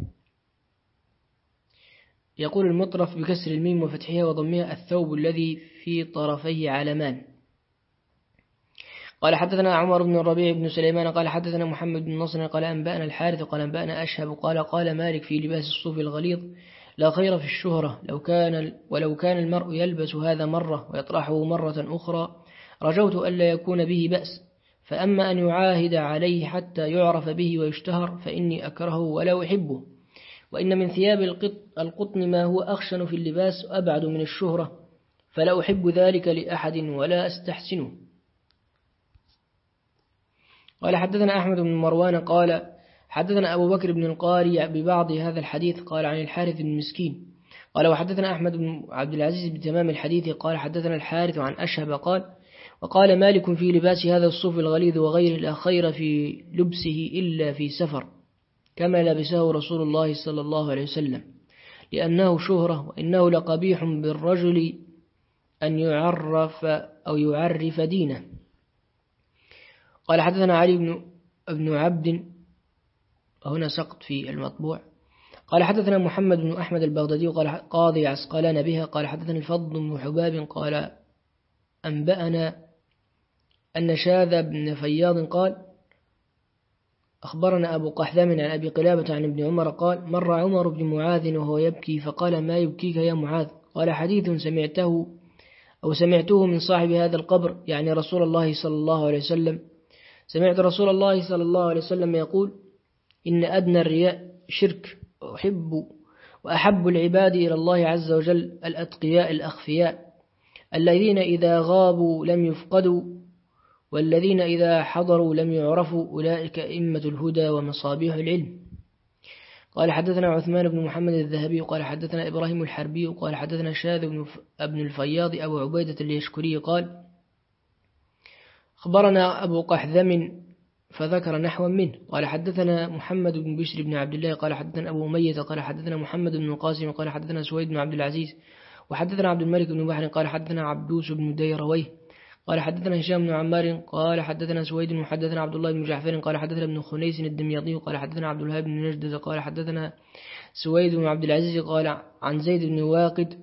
يقول المطرف بكسر الميم وفتحها وضمها الثوب الذي في طرفيه علمان. قال حدثنا عمر بن الربيع بن سليمان قال حدثنا محمد بن نصر قال أنبأنا الحارث قال أنبأنا أشهب قال قال مالك في لباس الصوف الغليظ. لا خير في الشهرة. لو كان ولو كان المرء يلبس هذا مرة ويطرحه مرة أخرى رجوت ألا يكون به بأس. فأما أن يعاهد عليه حتى يعرف به ويشتهر فإني أكرهه ولا أحبه. وإن من ثياب القطن ما هو أخشن في اللباس أبعد من الشهرة فلا أحب ذلك لأحد ولا أستحسنه. قال حدثنا أحمد بن مروان قال حدثنا أبو بكر بن القاري ببعض هذا الحديث قال عن الحارث بن مسكين قال وحدثنا أحمد بن عبد العزيز بتمام الحديث قال حدثنا الحارث عن أشهب قال وقال مالك في لباس هذا الصوف الغليظ وغيره لا خير في لبسه إلا في سفر كما لبسه رسول الله صلى الله عليه وسلم لأنه شهرة وإنه لقبيح بالرجل أن يعرف أو يعرف دينه. قال حدثنا علي بن ابن عبد وهنا سقط في المطبوع. قال حدثنا محمد بن أحمد البغدادي قال قاضي عسقلان بها قال حدثني الفضل بن حباب قال أنبأنا أن شاذ بن فياض قال أخبرنا أبو قحذم عن أبي قلابة عن ابن عمر قال مر عمر بن معاذ وهو يبكي فقال ما يبكيك يا معاذ؟ قال حديث سمعته أو سمعته من صاحب هذا القبر يعني رسول الله صلى الله عليه وسلم. سمعت رسول الله صلى الله عليه وسلم يقول إن أدنى الرياء شرك أحب وأحب العباد إلى الله عز وجل الأتقياء الأخفياء. الذين إذا غابوا لم يفقدوا والذين إذا حضروا لم يعرفوا أولئك إمة الهدى ومصابيح العلم. قال حدثنا عثمان بن محمد الذهبي قال حدثنا إبراهيم الحربي قال حدثنا شاذ بن الفياض أبو عبيدة اليشكري قال أخبرنا أبو قحذم فذكر نحوا منه قال حدثنا محمد بن بشر بن عبد الله قال حدثنا أبو أمية قال حدثنا محمد بن القاسم قال حدثنا سويد بن عبد العزيز وحدثنا عبد الملك بن بحر قال حدثنا عبدوس بن ديرويه قال حدثنا هشام بن عمار قال حدثنا سويد وحدثنا عبد الله بن جعفر قال حدثنا ابن خنيس الدمياطي قال حدثنا عبد الوهاب بن نجد قال حدثنا سويد بن عبد العزيز قال عن زيد بن واقد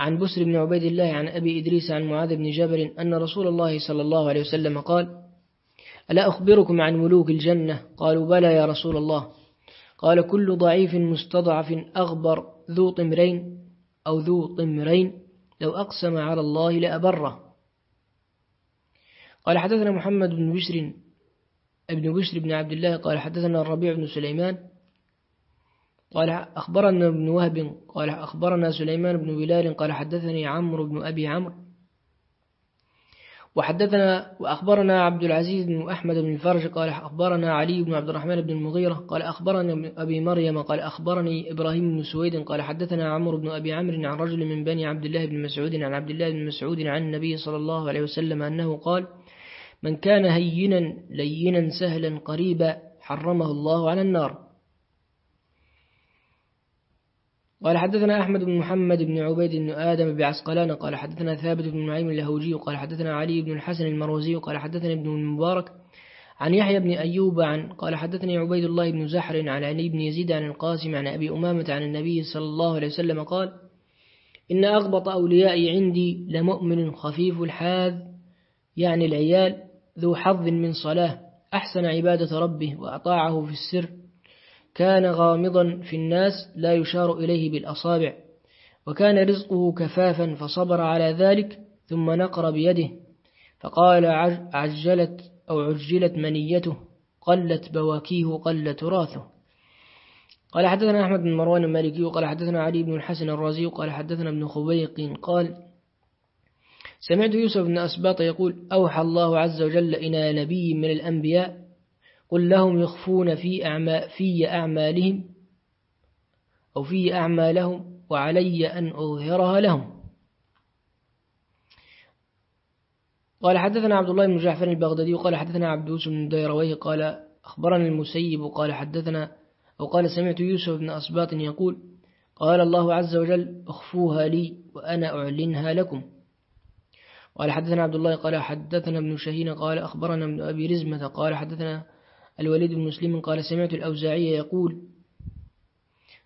عن بسر بن عبيد الله عن أبي إدريس عن معاذ بن جبل أن رسول الله صلى الله عليه وسلم قال ألا أخبركم عن ملوك الجنة؟ قالوا بلى يا رسول الله. قال كل ضعيف مستضعف أغبر ذو طمرين أو ذو طمرين لو أقسم على الله لأبره. قال حدثنا محمد بن بشر ابن بشر بن عبد الله قال حدثنا الربيع بن سليمان قال أخبرنا ابن وهب قال أخبرنا سليمان بن بلال قال حدثني عمرو بن أبي عمرو وحدثنا وأخبرنا عبد العزيز بن أحمد بن الفرج قال أخبرنا علي بن عبد الرحمن بن المغيرة قال أخبرنا أبي مريم قال أخبرني إبراهيم بن سويد قال حدثنا عمرو بن أبي عمرو عن رجل من بني عبد الله بن مسعود عن عبد الله بن مسعود عن النبي صلى الله عليه وسلم أنه قال من كان هينا لينا سهلا قريبا حرمه الله على النار. قال حدثنا أحمد بن محمد بن عبيد بن آدم بعسقلان قال حدثنا ثابت بن نعيم اللهوجي قال حدثنا علي بن الحسن المروزي قال حدثنا ابن المبارك عن يحيى بن أيوب عن قال حدثني عبيد الله بن زحر عن علي بن يزيد عن القاسم عن أبي أمامة عن النبي صلى الله عليه وسلم قال إن أغبط أوليائي عندي لمؤمن خفيف الحاذ يعني العيال ذو حظ من صلاة أحسن عبادة ربه وأطاعه في السر كان غامضا في الناس لا يشار إليه بالأصابع وكان رزقه كفافا فصبر على ذلك ثم نقر بيده فقال عجلت أو عجلت منيته قلت بواكيه قل تراثه. قال حدثنا أحمد بن مروان المالكي قال حدثنا علي بن الحسن الرازي قال حدثنا ابن خبيق قال سمعت يوسف بن أسباط يقول أوحى الله عز وجل إلى نبي من الأنبياء قل لهم يخفون في, أعمال في أعمالهم أو في أعمالهم وعلي أن أظهرها لهم. قال حدثنا عبد الله بن جعفر البغدادي قال حدثنا عبدوس بن ديرويه قال أخبرني المسيب قال حدثنا أو قال سمعت يوسف بن أصباط يقول قال الله عز وجل أخفوها لي وأنا أعلنها لكم. قال حدثنا عبد الله قال حدثنا ابن شهين قال أخبرنا ابن أبي رزمة قال حدثنا الوليد بن مسلم قال سمعت الأوزاعي يقول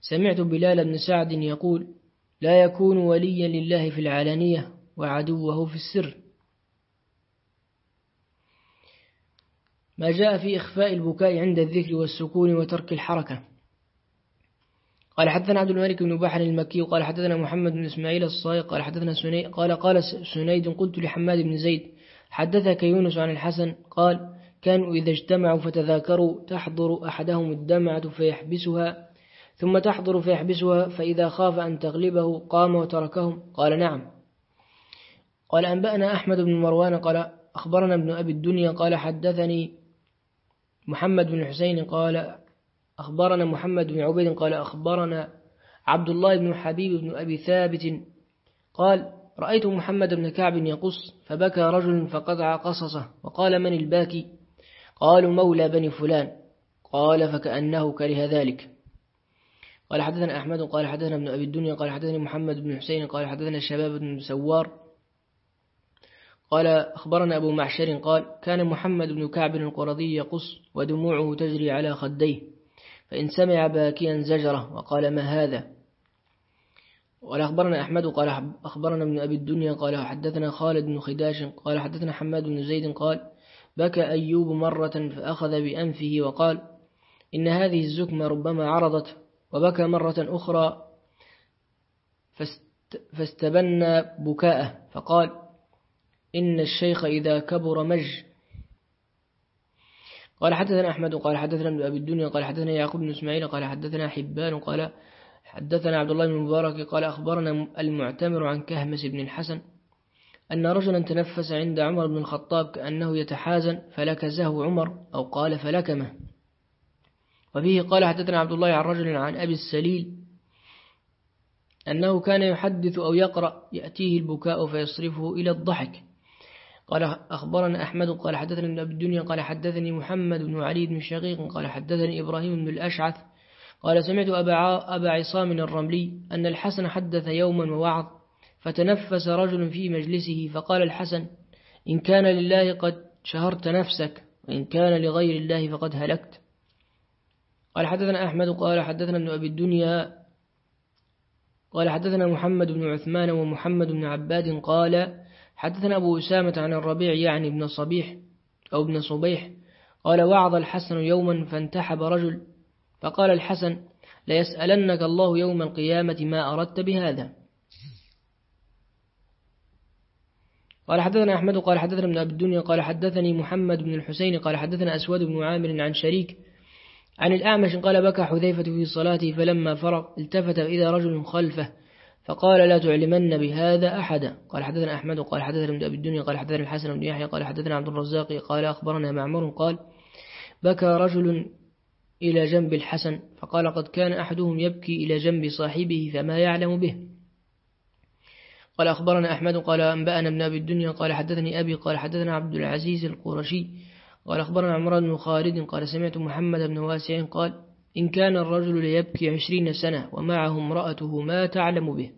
سمعت بلال بن سعد يقول لا يكون وليا لله في العلانية وعدوه في السر. ما جاء في إخفاء البكاء عند الذكر والسكون وترك الحركة. قال حدثنا عبد الملك بن بحر المكي قال حدثنا محمد بن إسماعيل الصايق قال حدثنا سنيد قال قال سنيد قلت لحماد بن زيد حدثك يونس عن الحسن قال كانوا إذا اجتمعوا فتذاكروا تحضر أحدهم الدمعة فيحبسها ثم تحضر فيحبسها فإذا خاف أن تغلبه قام وتركهم. قال نعم. قال أنبأنا أحمد بن مروان قال أخبرنا ابن أبي الدنيا قال حدثني محمد بن حسين قال أخبرنا محمد بن عبيد قال أخبرنا عبد الله بن حبيب بن أبي ثابت. قال رأيت محمد بن كعب يقص فبكى رجل فقطع قصصه وقال من الباكي؟ قالوا مولى بني فلان. قال فكأنه كره ذلك. قال حدثنا أحمد قال حدثنا ابن أبي الدنيا قال حدثني محمد بن حسين قال حدثنا الشباب بن سوار. قال أخبرنا أبو معشر قال كان محمد بن كعب القرضي يقص ودموعه تجري على خديه فإن سمع باكيا زجره وقال ما هذا؟ قال أخبرنا أحمد قال أخبرنا ابن أبي الدنيا قال حدثنا خالد بن خداش قال حدثنا حماد بن زيد قال بكى أيوب مرة فأخذ بأنفه وقال إن هذه الزكمة ربما عرضت وبكى مرة أخرى فاستبنى بكاءه فقال إن الشيخ إذا كبر مج. قال حدثنا أحمد قال حدثنا ابن أبي الدنيا قال حدثنا يعقوب بن إسماعيل قال حدثنا حبان قال حدثنا عبد الله بن مبارك قال أخبرنا المعتمر عن كهمس بن الحسن أن رجلا تنفس عند عمر بن الخطاب كأنه يتحازن فلكزه عمر أو قال فلكمه وفيه قال حدثنا عبد الله عن رجل عن أبي السليل أنه كان يحدث أو يقرأ يأتيه البكاء فيصرفه إلى الضحك. قال أخبرنا أحمد قال حدثنا ابن أبي الدنيا قال حدثني محمد بن علي بن شقيق قال حدثني إبراهيم بن الأشعث قال سمعت أبا عصام الرملي أن الحسن حدث يوما ووعظ فتنفس رجل في مجلسه فقال الحسن إن كان لله قد شهرت نفسك وإن كان لغير الله فقد هلكت. قال حدثنا أحمد قال حدثنا ابن أبي الدنيا قال حدثنا محمد بن عثمان ومحمد بن عباد قال حدثنا أبو أسامة عن الربيع يعني ابن صبيح أو ابن صبيح قال وعظ الحسن يوما فانتحب رجل فقال الحسن ليسألنك الله يوم القيامة ما أردت بهذا. قال حدثنا أحمد قال حدثنا ابن أبي الدنيا قال حدثني محمد بن الحسين قال حدثنا أسود بن عامر عن شريك عن الأعمش قال بكى حذيفة في صلاته فلما فرغ التفت إذا رجل خلفه فقال لا تعلمن بهذا أحدا. قال حدثنا أحمد قال حدثنا ابن أبي الدنيا قال حدثنا الحسن بن يحيى قال حدثنا عبد الرزاق قال أخبرنا معمر قال بكى رجل إلى جنب الحسن فقال قد كان أحدهم يبكي إلى جنب صاحبه فما يعلم به. قال أخبرنا أحمد قال أنبأنا ابن أبي الدنيا قال حدثني أبي قال حدثنا عبد العزيز القرشي قال أخبرنا عمران بن خالد قال سمعت محمد بن واسع قال إن كان الرجل ليبكي عشرين سنة ومعه امرأته ما تعلم به.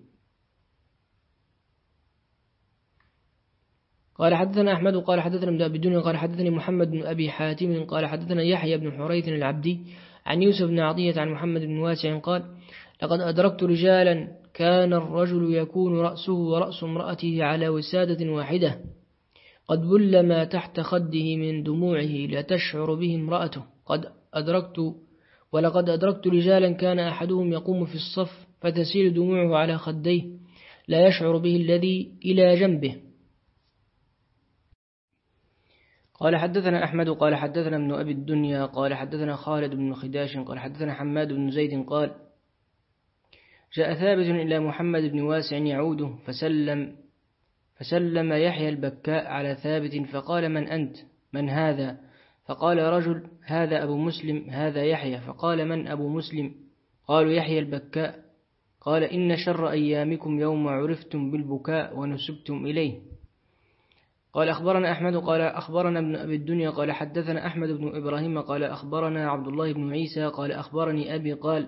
قال حدثنا أحمد قال حدثنا ابن أبي الدنيا قال حدثني محمد بن أبي حاتم قال حدثنا يحيى بن حريث العبدي عن يوسف بن عطية عن محمد بن واسع قال لقد أدركت رجالا كان الرجل يكون رأسه ورأس امرأته على وسادة واحدة. قد بل ما تحت خده من دموعه لا تشعر به امرأته. قد أدركت ولقد أدركت رجالا كان أحدهم يقوم في الصف فتسيل دموعه على خديه. لا يشعر به الذي إلى جنبه. قال حدثنا أحمد قال حدثنا ابن أبي الدنيا قال حدثنا خالد بن خداش قال حدثنا حماد بن زيد قال جاء ثابت إلى محمد بن واسع يعوده فسلم فسلم يحيى البكاء على ثابت فقال من أنت؟ من هذا؟ فقال رجل هذا أبو مسلم هذا يحيى. فقال من أبو مسلم؟ قالوا يحيى البكاء. قال إن شر أيامكم يوم عرفتم بالبكاء ونسبتم إليه. قال أخبرنا أحمد قال أخبرنا ابن أبي الدنيا قال حدثنا أحمد بن إبراهيم قال أخبرنا عبد الله بن عيسى قال أخبرني أبي قال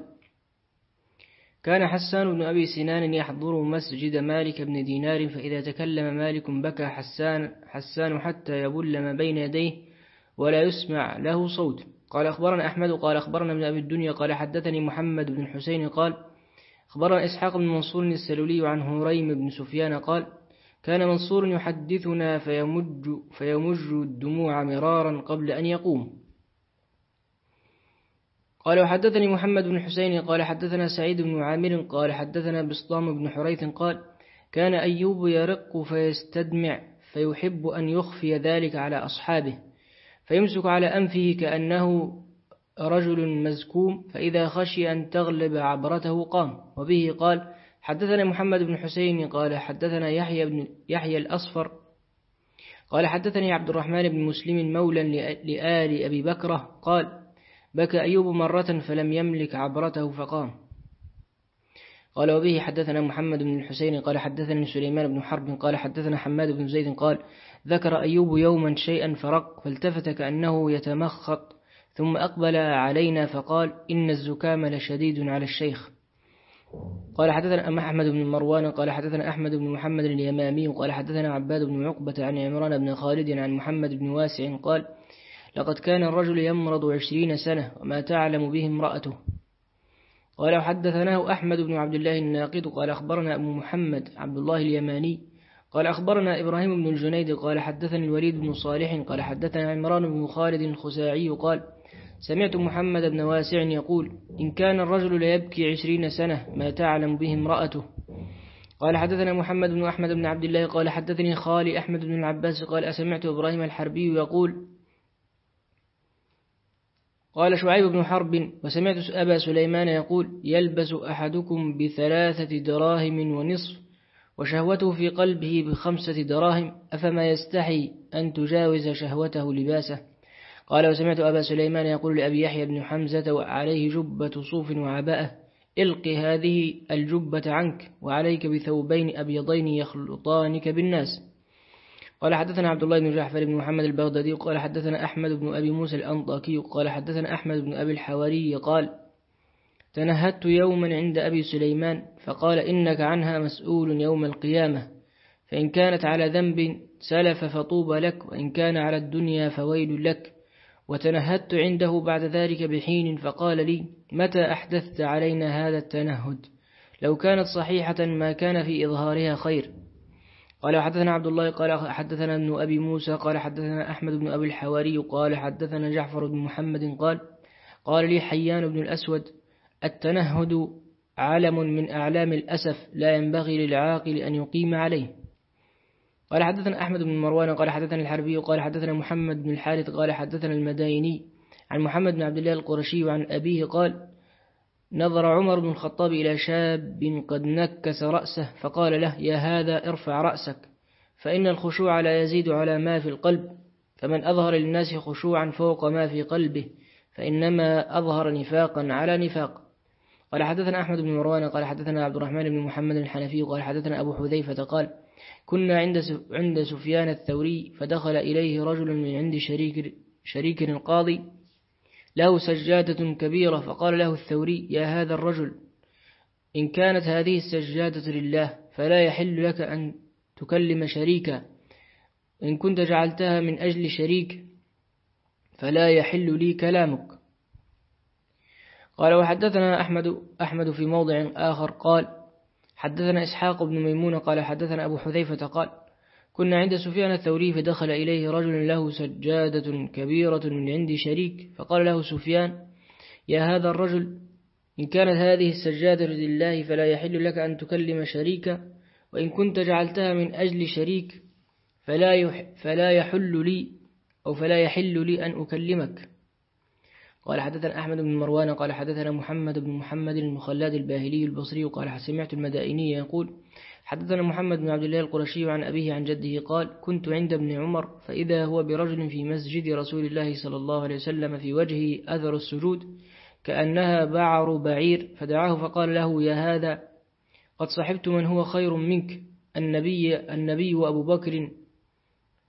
كان حسان بن أبي سنان يحضر مسجد مالك بن دينار فإذا تكلم مالك بكى حسان, حسان حتى يبل ما بين يديه ولا يسمع له صوت. قال أخبرنا أحمد قال أخبرنا ابن أبي الدنيا قال حدثني محمد بن الحسين قال أخبرنا إسحاق بن منصور السلولي عن هريم بن سفيان قال كان منصور يحدثنا فيمج, فيمج الدموع مرارا قبل أن يقوم. قال وحدثني محمد بن حسين قال حدثنا سعيد بن عامر قال حدثنا بسطام بن حريث قال كان أيوب يرق فيستدمع فيحب أن يخفي ذلك على أصحابه فيمسك على أنفه كأنه رجل مزكوم فإذا خشي أن تغلب عبرته قام. وبه قال حدثنا محمد بن حسين قال حدثنا يحيى بن يحيى الأصفر قال حدثني عبد الرحمن بن مسلم مولى لآل أبي بكرة قال بكى أيوب مرة فلم يملك عبرته فقام. قال وبه حدثنا محمد بن الحسين قال حدثني سليمان بن حرب قال حدثنا حماد بن زيد قال ذكر أيوب يوما شيئا فرق فالتفت كأنه يتمخط ثم أقبل علينا فقال إن الزكام لشديد على الشيخ. قال حدثنا أحمد بن مروان قال حدثنا أحمد بن محمد اليمامي قال حدثنا عباد بن عقبة عن عمران بن خالد عن محمد بن واسع قال لقد كان الرجل يمرض عشرين سنة وما تعلم به امرأته. قال حدثناه أحمد بن عبد الله الناقد قال أخبرنا أبو محمد عبد الله اليماني قال أخبرنا إبراهيم بن الجنيد قال حدثني الوليد بن صالح قال حدثنا عمران بن خالد الخزاعي قال سمعت محمد بن واسع يقول إن كان الرجل ليبكي عشرين سنة ما تعلم به امرأته. قال حدثنا محمد بن أحمد بن عبد الله قال حدثني خالي أحمد بن العباس قال أسمعت إبراهيم الحربي يقول قال شعيب بن حرب وسمعت أبا سليمان يقول يلبس أحدكم بثلاثة دراهم ونصف وشهوته في قلبه بخمسة دراهم أفما يستحي أن تجاوز شهوته لباسه؟ قال وسمعت أبا سليمان يقول لأبي يحيى بن حمزة وعليه جبة صوف وعباءة إلق هذه الجبة عنك وعليك بثوبين أبيضين يخلطانك بالناس. قال حدثنا عبد الله بن جعفر بن محمد البغدادي قال حدثنا أحمد بن أبي موسى الأنطاكي قال حدثنا أحمد بن أبي الحواري قال تنهدت يوما عند أبي سليمان فقال إنك عنها مسؤول يوم القيامة فإن كانت على ذنب سلف فطوب لك وإن كان على الدنيا فويل لك. وتنهدت عنده بعد ذلك بحين فقال لي متى أحدثت علينا هذا التنهد؟ لو كانت صحيحة ما كان في إظهارها خير. قال حدثنا عبد الله قال حدثنا ابن أبي موسى قال حدثنا أحمد بن أبي الحواري قال حدثنا جعفر بن محمد قال قال لي حيان بن الأسود التنهد علم من أعلام الأسف لا ينبغي للعاقل أن يقيم عليه. قال حدثنا أحمد بن مروان قال حدثنا الحربي قال حدثنا محمد بن الحارث قال حدثنا المدايني عن محمد بن عبد الله القرشي وعن أبيه قال نظر عمر بن الخطاب إلى شاب قد نكس رأسه فقال له يا هذا ارفع رأسك فإن الخشوع لا يزيد على ما في القلب فمن أظهر للناس خشوعا فوق ما في قلبه فإنما أظهر نفاقا على نفاق. قال حدثنا أحمد بن مروان قال حدثنا عبد الرحمن بن محمد الحنفي قال حدثنا أبو حذيفة قال كنا عند عند سفيان الثوري فدخل إليه رجل من عند شريك شريك القاضي له سجادة كبيرة. فقال له الثوري يا هذا الرجل إن كانت هذه السجادة لله فلا يحل لك أن تكلم شريكا. إن كنت جعلتها من أجل شريك فلا يحل لي كلامك. قال وحدثنا أحمد, أحمد في موضع آخر قال حدثنا إسحاق بن ميمون قال حدثنا أبو حذيفة قال كنا عند سفيان الثوري فدخل إليه رجل له سجادة كبيرة من عند شريك فقال له سفيان يا هذا الرجل إن كانت هذه السجادة لله فلا يحل لك أن تكلم شريكا وإن كنت جعلتها من أجل شريك فلا, فلا يحل لي أو فلا يحل لي أن أكلمك. قال حدثنا أحمد بن مروان قال حدثنا محمد بن محمد المخلاد الباهلي البصري قال سمعت المدائني يقول حدثنا محمد بن عبد الله القرشي عن أبيه عن جده قال كنت عند ابن عمر فإذا هو برجل في مسجد رسول الله صلى الله عليه وسلم في وجهه أثر السجود كأنها بعر بعير فدعاه فقال له يا هذا قد صحبت من هو خير منك النبي, النبي وأبو بكر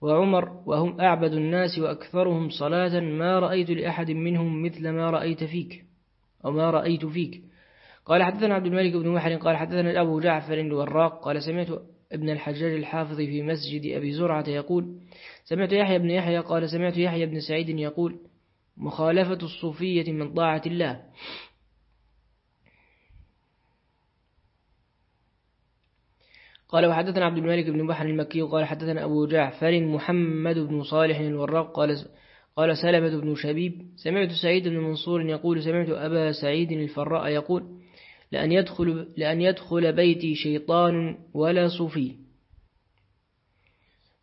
وعمر وهم أعبد الناس وأكثرهم صلاة ما رأيت لأحد منهم مثل ما رأيت فيك أو ما رأيت فيك. قال حدثنا عبد الملك بن محر قال حدثنا أبو جعفر الوراق قال سمعت ابن الحجاج الحافظ في مسجد أبي زرعة يقول سمعت يحيى بن يحيى قال سمعت يحيى بن سعيد يقول مخالفة الصوفية من طاعة الله. قال وحدثنا عبد الملك بن بحر المكي قال حدثنا أبو جعفر محمد بن صالح الوراق قال قال سلمة بن شبيب سمعت سعيد بن منصور يقول سمعت أبا سعيد الفراء يقول لأن يدخل, لأن يدخل بيتي شيطان ولا صوفي.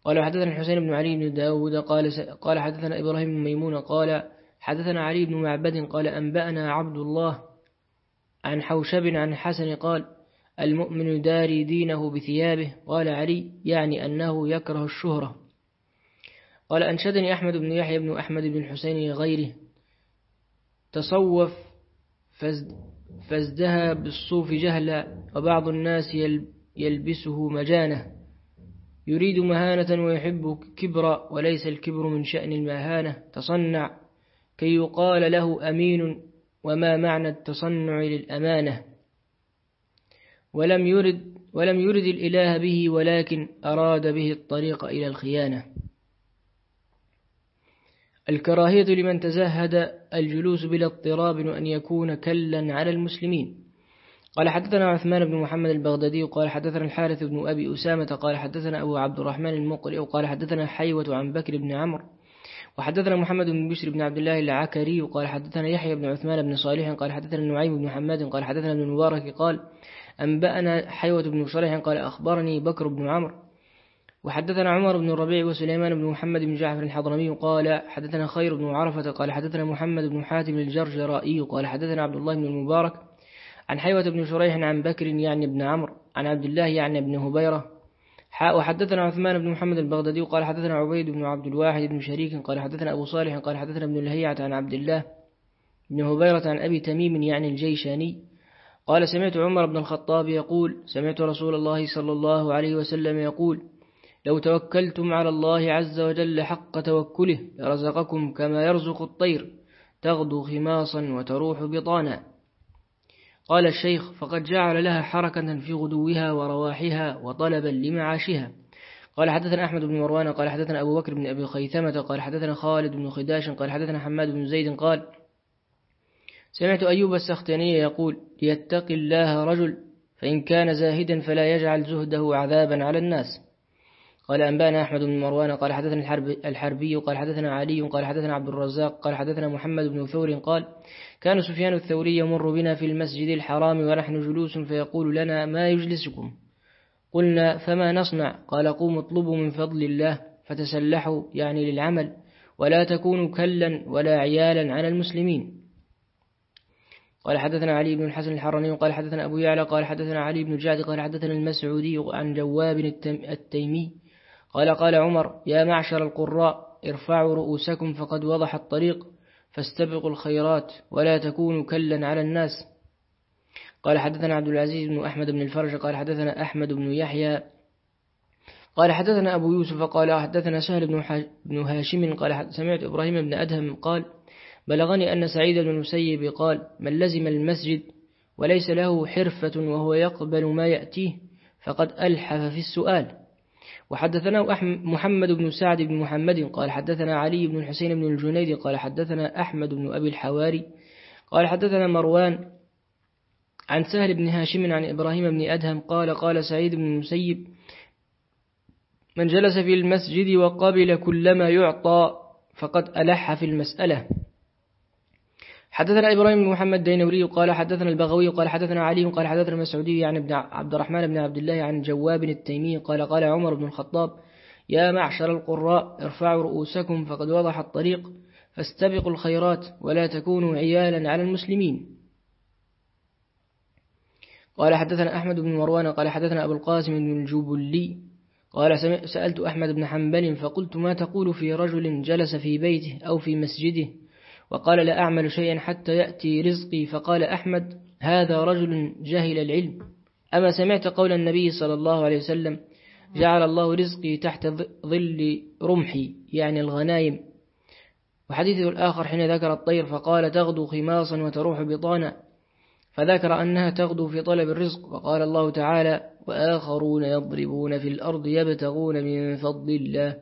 قال حدثنا الحسين بن علي بن داود قال, قال حدثنا إبراهيم بن ميمون قال حدثنا علي بن معبد قال أنبأنا عبد الله عن حوشب عن حسن قال المؤمن داري دينه بثيابه. قال علي يعني أنه يكره الشهرة. قال أنشدني أحمد بن يحيى بن أحمد بن الحسين غيره. تصوف فازدهى بالصوف جهلا وبعض الناس يلبسه مجانة يريد مهانة ويحب كبرا وليس الكبر من شأن المهانة. تصنع كي يقال له أمين وما معنى التصنع للأمانة. ولم يرد ولم يرد الإله به ولكن أراد به الطريق إلى الخيانة. الكراهية لمن تزهد الجلوس بلا اضطراب وأن يكون كلا على المسلمين. قال حدثنا عثمان بن محمد البغدادي قال حدثنا الحارث بن أبي أسامة قال حدثنا أبو عبد الرحمن المقرئ قال حدثنا حيوة عن بكر بن عمرو وحدثنا محمد بن بشر بن عبد الله العكري قال حدثنا يحيى بن عثمان بن صالح قال حدثنا نعيم بن حماد قال حدثنا ابن المبارك قال أنبأنا حيوة بن صالح قال أخبرني بكر بن عمرو وحدثنا عمر بن الربيع وسليمان بن محمد بن جعفر الحضرمي قال حدثنا خير بن عرفة قال حدثنا محمد بن حاتم الجرجرائي قال حدثنا عبد الله بن المبارك عن حيوة بن شريح عن بكر يعني بن عمرو عن عبد الله يعني بن هبيرة. وحدثنا عثمان بن محمد البغدادي قال حدثنا عبيد بن عبد الواحد بن شريك قال حدثنا أبو صالح قال حدثنا ابن الهيعة عن عبد الله بن هبيرة عن أبي تميم يعني الجيشاني. قال سمعت عمر بن الخطاب يقول سمعت رسول الله صلى الله عليه وسلم يقول لو توكلتم على الله عز وجل حق توكله لرزقكم كما يرزق الطير تغدو خماصا وتروح بطانا. قال الشيخ فقد جعل لها حركة في غدوها ورواحها وطلبا لمعاشها. قال حدثنا أحمد بن مروان قال حدثنا أبو بكر بن أبي خيثمة قال حدثنا خالد بن خداش قال حدثنا حماد بن زيد قال سمعت أيوب السختاني يقول ليتق الله رجل فإن كان زاهدا فلا يجعل زهده عذابا على الناس. قال أنبأنا أحمد بن مروان قال حدثنا الحرب الحربي قال حدثنا علي قال حدثنا عبد الرزاق قال حدثنا محمد بن ثور قال كان سفيان الثوري يمر بنا في المسجد الحرام ونحن جلوس فيقول لنا ما يجلسكم؟ قلنا فما نصنع؟ قال قوموا اطلبوا من فضل الله فتسلحوا يعني للعمل ولا تكونوا كلا ولا عيالا على المسلمين. قال حدثنا علي بن الحسن الحراني قال حدثنا أبو يعلى قال حدثنا علي بن جعد قال حدثنا المسعودي عن جواب التيمي قال قال عمر يا معشر القراء ارفعوا رؤوسكم فقد وضح الطريق فاستبقوا الخيرات ولا تكونوا كلا على الناس. قال حدثنا عبد العزيز بن أحمد بن الفرج قال حدثنا أحمد بن يحيى قال حدثنا أبو يوسف قال حدثنا سهل بن هاشم قال سمعت إبراهيم بن أدهم قال بلغني أن سعيد بن المسيب قال من لزم المسجد وليس له حرفة وهو يقبل ما يأتيه فقد ألحف في السؤال. وحدثنا محمد بن سعد بن محمد قال حدثنا علي بن الحسين بن الجنيد قال حدثنا أحمد بن أبي الحواري قال حدثنا مروان عن سهل بن هاشم عن إبراهيم بن أدهم قال قال سعيد بن المسيب من جلس في المسجد وقبل كلما يعطى فقد ألح في المسألة. حدثنا إبراهيم بن محمد دينوري قال حدثنا البغوي قال حدثنا علي قال حدثنا المسعودي عن ابن عبد الرحمن بن عبد الله عن جواب التيمي قال قال عمر بن الخطاب يا معشر القراء ارفعوا رؤوسكم فقد وضح الطريق فاستبقوا الخيرات ولا تكونوا عيالا على المسلمين. قال حدثنا أحمد بن مروان قال حدثنا أبو القاسم بن الجبلي قال سألت أحمد بن حنبل فقلت ما تقول في رجل جلس في بيته أو في مسجده؟ وقال لا أعمل شيئا حتى يأتي رزقي. فقال أحمد هذا رجل جهل العلم. أما سمعت قول النبي صلى الله عليه وسلم جعل الله رزقي تحت ظل رمحي يعني الغنايم وحديثه الآخر حين ذكر الطير فقال تغدو خماصا وتروح بطانا فذكر أنها تغدو في طلب الرزق. وقال الله تعالى وآخرون يضربون في الأرض يبتغون من فضل الله.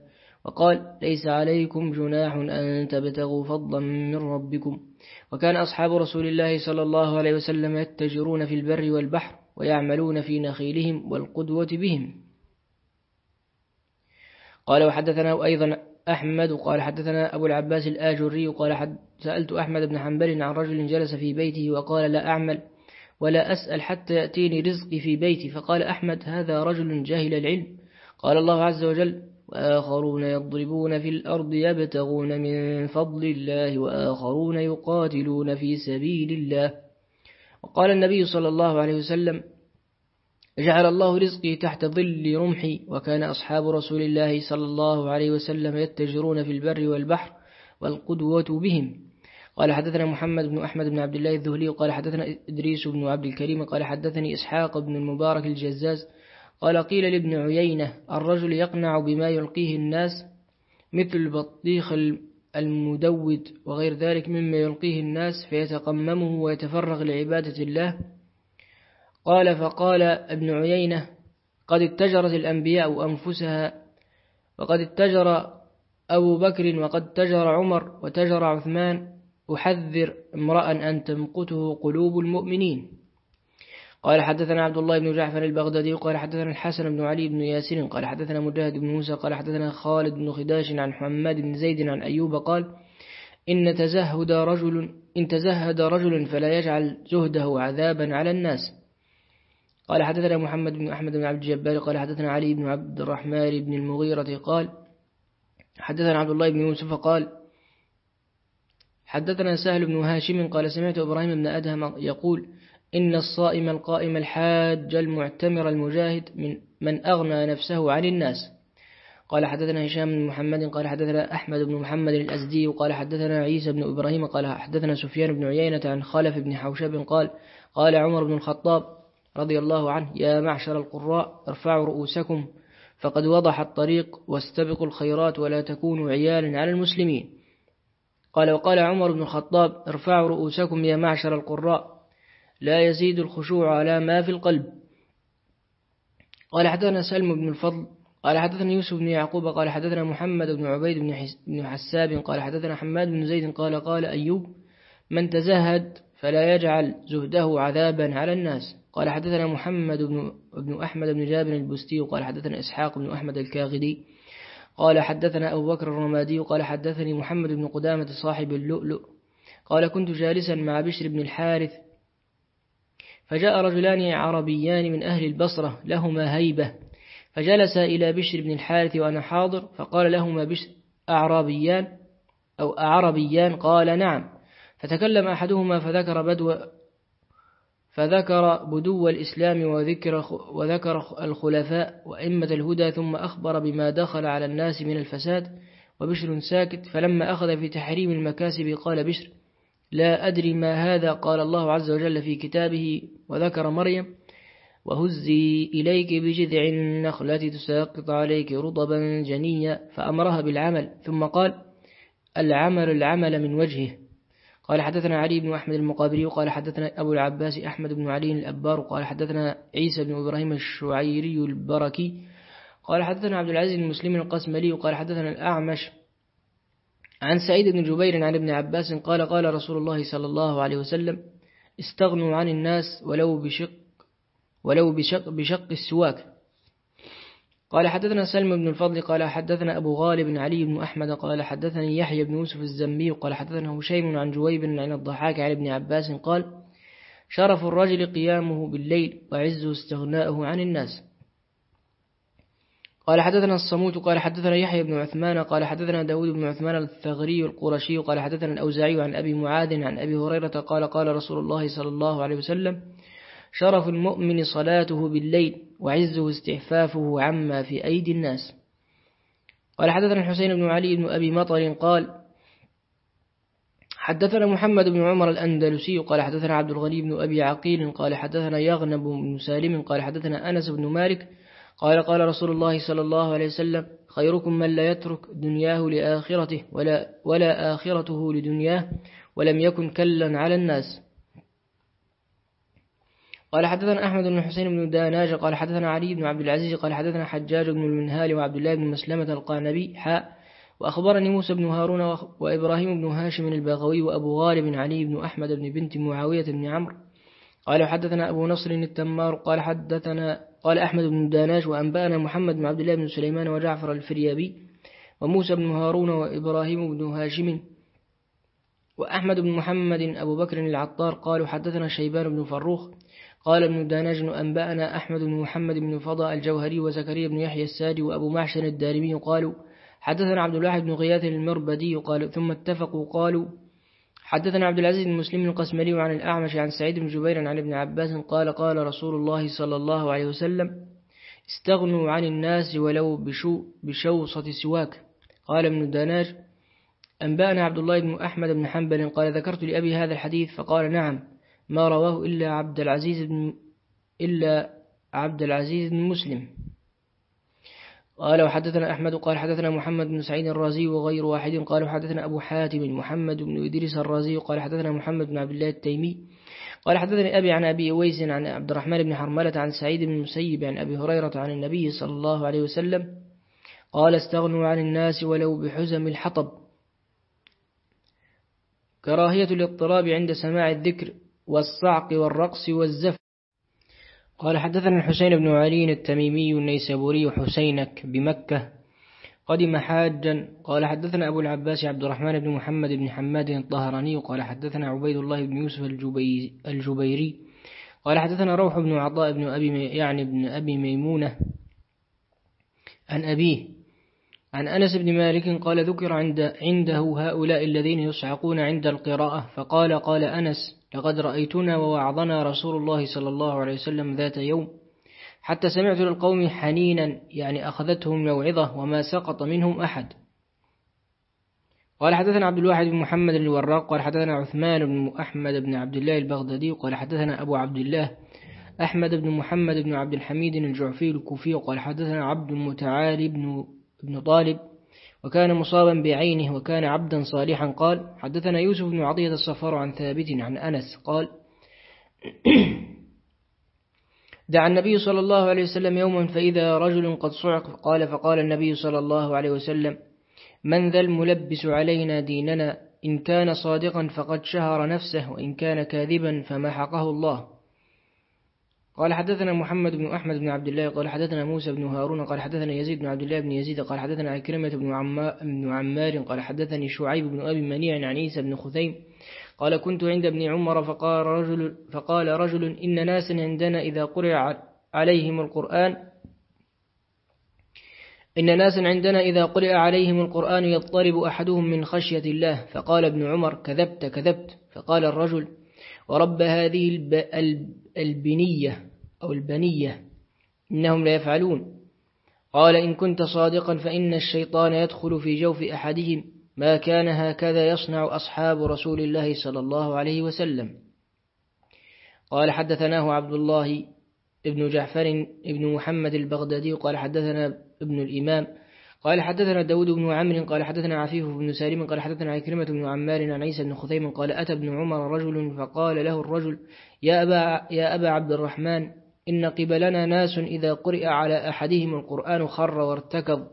وقال ليس عليكم جناح أن تبتغوا فضلا من ربكم. وكان أصحاب رسول الله صلى الله عليه وسلم يتجرون في البر والبحر ويعملون في نخيلهم والقدوة بهم. قال وحدثنا أيضا أحمد قال حدثنا أبو العباس الآجري قال حد سألت أحمد بن حنبل عن رجل جلس في بيته وقال لا أعمل ولا أسأل حتى يأتيني رزقي في بيتي. فقال أحمد هذا رجل جاهل العلم. قال الله عز وجل وآخرون يضربون في الأرض يبتغون من فضل الله وآخرون يقاتلون في سبيل الله. وقال النبي صلى الله عليه وسلم جعل الله رزقي تحت ظل رمحي وكان أصحاب رسول الله صلى الله عليه وسلم يتجرون في البر والبحر والقدوة بهم. قال حدثنا محمد بن أحمد بن عبد الله الذهلي قال حدثنا إدريس بن عبد الكريم قال حدثني إسحاق بن المبارك الجزاز قال قيل لابن عيينة الرجل يقنع بما يلقيه الناس مثل البطيخ المدود وغير ذلك مما يلقيه الناس فيتقممه ويتفرغ لعبادة الله. قال فقال ابن عيينة قد اتجرت الأنبياء أنفسها وقد اتجر أبو بكر وقد اتجر عمر وتجر عثمان أحذر امرأ أن تمقته قلوب المؤمنين. قال حدثنا عبد الله بن جعفر البغدادي قال حدثنا الحسن بن علي بن ياسر قال حدثنا مجاهد بن موسى قال حدثنا خالد بن خداش عن حماد بن زيد عن أيوب قال إن تزهد رجل إن تزهد رجل فلا يجعل زهده عذابا على الناس. قال حدثنا محمد بن أحمد بن عبد الجبار قال حدثنا علي بن عبد الرحمن بن المغيرة قال حدثنا عبد الله بن يوسف قال حدثنا سهل بن هاشم قال سمعت إبراهيم بن أدهم يقول إن الصائم القائم الحاج المعتمر المجاهد من من أغنى نفسه عن الناس. قال حدثنا هشام بن محمد قال حدثنا أحمد بن محمد الأزدي وقال حدثنا عيسى بن إبراهيم قال حدثنا سفيان بن عيينة عن خلف بن حوشب قال قال عمر بن الخطاب رضي الله عنه يا معشر القراء ارفعوا رؤوسكم فقد وضح الطريق واستبقوا الخيرات ولا تكونوا عيالا على المسلمين. قال وقال عمر بن الخطاب ارفعوا رؤوسكم يا معشر القراء. لا يزيد الخشوع على ما في القلب. قال حدثنا سلم بن الفضل قال حدثنا يوسف بن يعقوب قال حدثنا محمد بن عبيد بن حساب قال حدثنا حماد بن زيد قال قال أيوب من تزهد فلا يجعل زهده عذابا على الناس. قال حدثنا محمد بن, بن أحمد بن جابر البستي قال حدثنا إسحاق بن أحمد الكاغدي قال حدثنا أبو بكر الرمادي قال حدثني محمد بن قدامة صاحب اللؤلؤ قال كنت جالسا مع بشر بن الحارث فجاء رجلان عربيان من أهل البصرة لهما هيبة. فجلس إلى بشر بن الحارث وأنا حاضر فقال لهما بشر أعرابيان أو أعربيان قال نعم. فتكلم أحدهما فذكر بدو فذكر بدو الإسلام وذكر, وذكر الخلفاء وإمة الهدى ثم أخبر بما دخل على الناس من الفساد وبشر ساكت. فلما أخذ في تحريم المكاسب قال بشر لا أدري ما هذا قال الله عز وجل في كتابه وذكر مريم وهزي إليك بجذع النخلة تساقط عليك رطبا جنيا فأمرها بالعمل ثم قال العمل العمل من وجهه قال حدثنا علي بن أحمد المقابري وقال حدثنا أبو العباس أحمد بن علي الأبار وقال حدثنا عيسى بن إبراهيم الشعيري البركي قال حدثنا عبد العزيز المسلم القسملي وقال حدثنا الأعمش عن سعيد بن جبير عن ابن عباس قال قال رسول الله صلى الله عليه وسلم استغنوا عن الناس ولو بشق ولو بشق, بشق السواك. قال حدثنا سلم بن الفضل قال حدثنا أبو غالب علي بن أحمد قال حدثني يحيى بن يوسف الزمي قال حدثنا هشيم عن جويب عن الضحاك عن ابن عباس قال شرف الرجل قيامه بالليل وعزه استغناءه عن الناس. قال حدثنا الصموت قال حدثنا يحيى بن عثمان قال حدثنا داود بن عثمان الثغري القرشي قال حدثنا الأوزاعي عن أبي معاذ عن أبي هريرة قال قال رسول الله صلى الله عليه وسلم شرف المؤمن صلاته بالليل وعزه استعفافه عما في أيدي الناس. قال حدثنا الحسين بن علي بن أبي مطر قال حدثنا محمد بن عمر الأندلسي قال حدثنا عبد الغني بن أبي عقيل قال حدثنا يغنب بن سالم قال حدثنا أنس بن مالك قال قال رسول الله صلى الله عليه وسلم خيركم من لا يترك دنياه لآخرته ولا, ولا آخرته لدنياه ولم يكن كلا على الناس. قال حدثنا أحمد بن حسين بن داناج قال حدثنا علي بن عبد العزيز قال حدثنا حجاج بن المنهال وعبد الله بن مسلمة القانبي حاء وأخبرني موسى بن هارون وإبراهيم بن هاشم الباغوي وأبو غالب علي بن أحمد بن بنت معاوية بن عمرو. قال حدثنا أبو نصر التمار قال حدثنا قال أحمد بن داناج وأنبأنا محمد بن عبد الله بن سليمان وجعفر الفريابي وموسى بن هارون وإبراهيم بن هاشم وأحمد بن محمد أبو بكر العطار قالوا حدثنا شيبان بن فروخ قال ابن داناج أنبأنا أحمد بن محمد بن فضاء الجوهري وزكريا بن يحيى السادي وأبو معشر الدارمي قالوا حدثنا عبد الله بن غياث المربدي قال ثم اتفقوا قالوا حدثنا عبد العزيز بن مسلم القسملي عن الأعمش عن سعيد بن جبير عن ابن عباس قال قال رسول الله صلى الله عليه وسلم استغنوا عن الناس ولو بشو بشوصة سواك. قال ابن داناج أنبأنا عبد الله بن أحمد بن حنبل قال ذكرت لأبي هذا الحديث. فقال نعم ما رواه إلا عبد العزيز بن إلا عبد العزيز بن مسلم. قال وحدثنا أحمد قال حدثنا محمد بن سعيد الرازي وغير واحد قال حدثنا أبو حاتم محمد بن إدريس الرازي قال حدثنا محمد بن عبد الله التيمي قال حدثني أبي عن أبي أويس عن عبد الرحمن بن حرملة عن سعيد بن المسيب عن أبي هريرة عن النبي صلى الله عليه وسلم قال استغنوا عن الناس ولو بحزم الحطب. كراهية الاضطراب عند سماع الذكر والصعق والرقص والزف قال حدثنا الحسين بن علي التميمي النيسابوري حسينك بمكة. قدم حاجا. قال حدثنا أبو العباس عبد الرحمن بن محمد بن حماد الطهراني. قال حدثنا عبيد الله بن يوسف الجبيري قال حدثنا روح بن عطاء بن أبي يعني بن أبي ميمونة. عن أبيه. عن أنس بن مالك قال ذكر عند عنده هؤلاء الذين يصعقون عند القراءة. فقال قال أنس لقد رأيتنا ووعظنا رسول الله صلى الله عليه وسلم ذات يوم حتى سمعت للقوم حنينا يعني أخذتهم موعظة وما سقط منهم أحد. قال حدثنا عبد الواحد بن محمد الوراق قال حدثنا عثمان بن أحمد بن عبد الله البغدادي قال حدثنا أبو عبد الله أحمد بن محمد بن عبد الحميد الجعفي الكوفي قال حدثنا عبد المتعالي بن, بن طالب وكان مصابا بعينه وكان عبدا صالحا. قال حدثنا يوسف بن عطية الصفار عن ثابت عن أنس. قال [CLEARS THROAT] دعا النبي صلى الله عليه وسلم يوما فإذا رجل قد صعق قال فقال النبي صلى الله عليه وسلم من ذا الملبس علينا ديننا؟ إن كان صادقا فقد شهر نفسه وإن كان كاذبا فمحقه الله. قال حدثنا محمد بن أحمد بن عبد الله قال حدثنا موسى بن هارون قال حدثنا يزيد بن عبد الله بن يزيد قال حدثنا عكرمة بن, بن عمار قال حدثني شعيب بن أبي منيع عن عيسى بن خثيم قال كنت عند ابن عمر فقال رجل, فقال رجل إن ناسا عندنا إذا قرأ عليهم القرآن إن ناسا عندنا إذا قرأ عليهم القرآن يضطرب أحدهم من خشية الله فقال ابن عمر كذبت كذبت فقال الرجل ورب هذه البنية أو البنية إنهم لا يفعلون. قال إن كنت صادقا فإن الشيطان يدخل في جوف أحدهم. ما كان هكذا يصنع أصحاب رسول الله صلى الله عليه وسلم. قال حدثناه عبد الله ابن جعفر ابن محمد البغدادي. قال حدثنا ابن الإمام. قال حدثنا داود بن عمرو. قال حدثنا عفيف بن سالم. قال حدثنا عكرمة بن عمار عن عيسى بن خثيم. قال أتى ابن عمر رجل فقال له الرجل يا أبا, يا أبا عبد الرحمن إن قبلنا ناس إذا قرئ على أحدهم القرآن خر وارتكض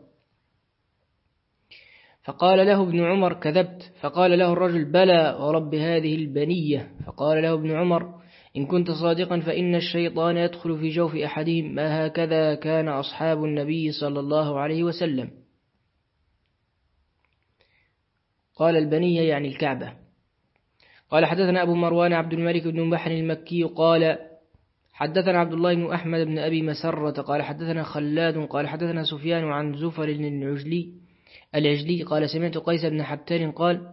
فقال له ابن عمر كذبت. فقال له الرجل بلى ورب هذه البنية. فقال له ابن عمر إن كنت صادقا فإن الشيطان يدخل في جوف أحدهم. ما هكذا كان أصحاب النبي صلى الله عليه وسلم. قال البنية يعني الكعبة. قال حدثنا أبو مروان عبد الملك بن بحر المكي قال حدثنا عبد الله بن أحمد بن أبي مسرة قال حدثنا خلاد قال حدثنا سفيان عن زفر العجلي العجلي قال سمعت قيس بن حبتر قال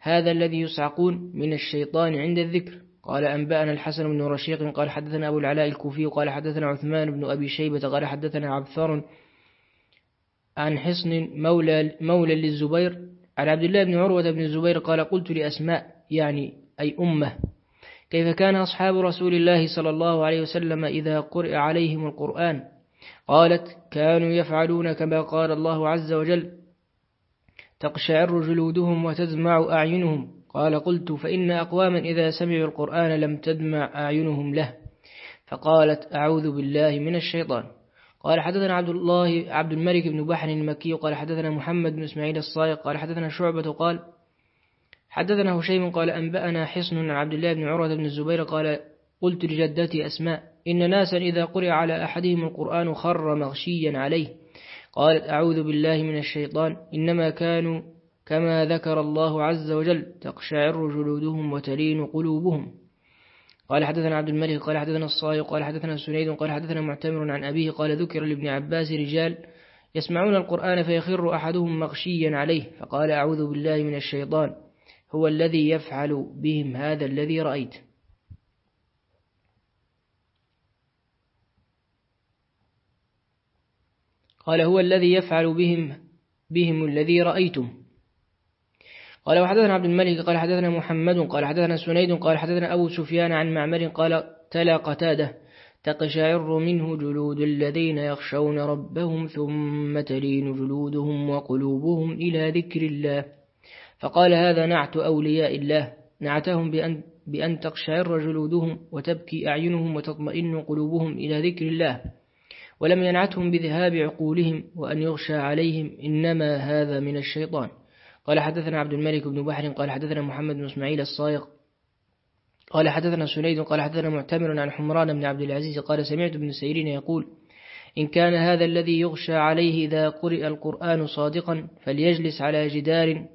هذا الذي يصعقون من الشيطان عند الذكر. قال أنبأنا الحسن بن رشيق قال حدثنا أبو العلاء الكوفي قال حدثنا عثمان بن أبي شيبة قال حدثنا عبثار عن حصن مولى, مولى للزبير عن عبد الله بن عروة بن الزبير قال قلت لأسماء يعني أي أمة كيف كان أصحاب رسول الله صلى الله عليه وسلم إذا قرئ عليهم القرآن؟ قالت كانوا يفعلون كما قال الله عز وجل تقشعر جلودهم وتدمع أعينهم. قال قلت فإن أقواما إذا سمعوا القرآن لم تدمع أعينهم له. فقالت أعوذ بالله من الشيطان. قال حدثنا عبد الله عبد الملك بن بحر المكي قال حدثنا محمد بن إسماعيل الصائق قال حدثنا شعبة قال حدثنا هشيم قال أنبأنا حصن عن عبد الله بن عروة بن الزبير قال قلت لجدتي أسماء إن ناسا إذا قرئ على أحدهم القرآن خر مغشيا عليه. قالت أعوذ بالله من الشيطان إنما كانوا كما ذكر الله عز وجل تقشعر جلودهم وتلين قلوبهم. قال حدثنا عبد الملك قال حدثنا الصائق قال حدثنا سنيد قال حدثنا معتمر عن أبيه قال ذكر لابن عباس رجال يسمعون القرآن فيخر أحدهم مغشيا عليه. فقال أعوذ بالله من الشيطان. هو الذي يفعل بهم هذا الذي رأيت. قال هو الذي يفعل بهم بهم الذي رأيتم. قال وحدثنا عبد الملك قال حدثنا محمد قال حدثنا سنيد قال حدثنا أبو سفيان عن معمر قال تلا قتادة تقشعر منه جلود الذين يخشون ربهم ثم تلين جلودهم وقلوبهم إلى ذكر الله. فقال هذا نعت أولياء الله. نعتهم بأن, بأن تقشعر جلودهم وتبكي أعينهم وتطمئن قلوبهم إلى ذكر الله. ولم ينعتهم بذهاب عقولهم وأن يغشى عليهم إنما هذا من الشيطان. قال حدثنا عبد الملك بن بحر قال حدثنا محمد بن إسماعيل الصايغ قال حدثنا سنيد قال حدثنا معتمر عن حمران بن عبد العزيز قال سمعت ابن سيرين يقول إن كان هذا الذي يغشى عليه إذا قرئ القرآن صادقا فليجلس على جدار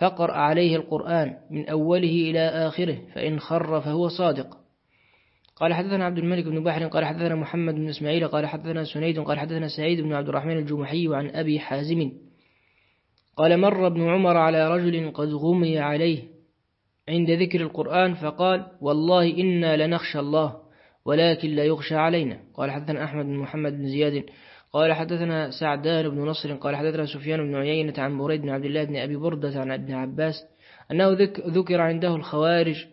فقرأ عليه القرآن من أوله إلى آخره فإن خر فهو صادق. قال حدثنا عبد الملك بن بحر قال حدثنا محمد بن إسماعيل قال حدثنا سنيد قال حدثنا سعيد بن عبد الرحمن الجمحي عن أبي حازم. قال مر ابن عمر على رجل قد غمي عليه عند ذكر القرآن فقال والله إنا لنخشى الله ولكن لا يخشى علينا. قال حدثنا أحمد بن محمد بن زياد قال حدثنا سعدان بن نصر قال حدثنا سفيان بن عيينة عن بريد بن عبد الله بن أبي بردة عن ابن عباس أنه ذكر عنده الخوارج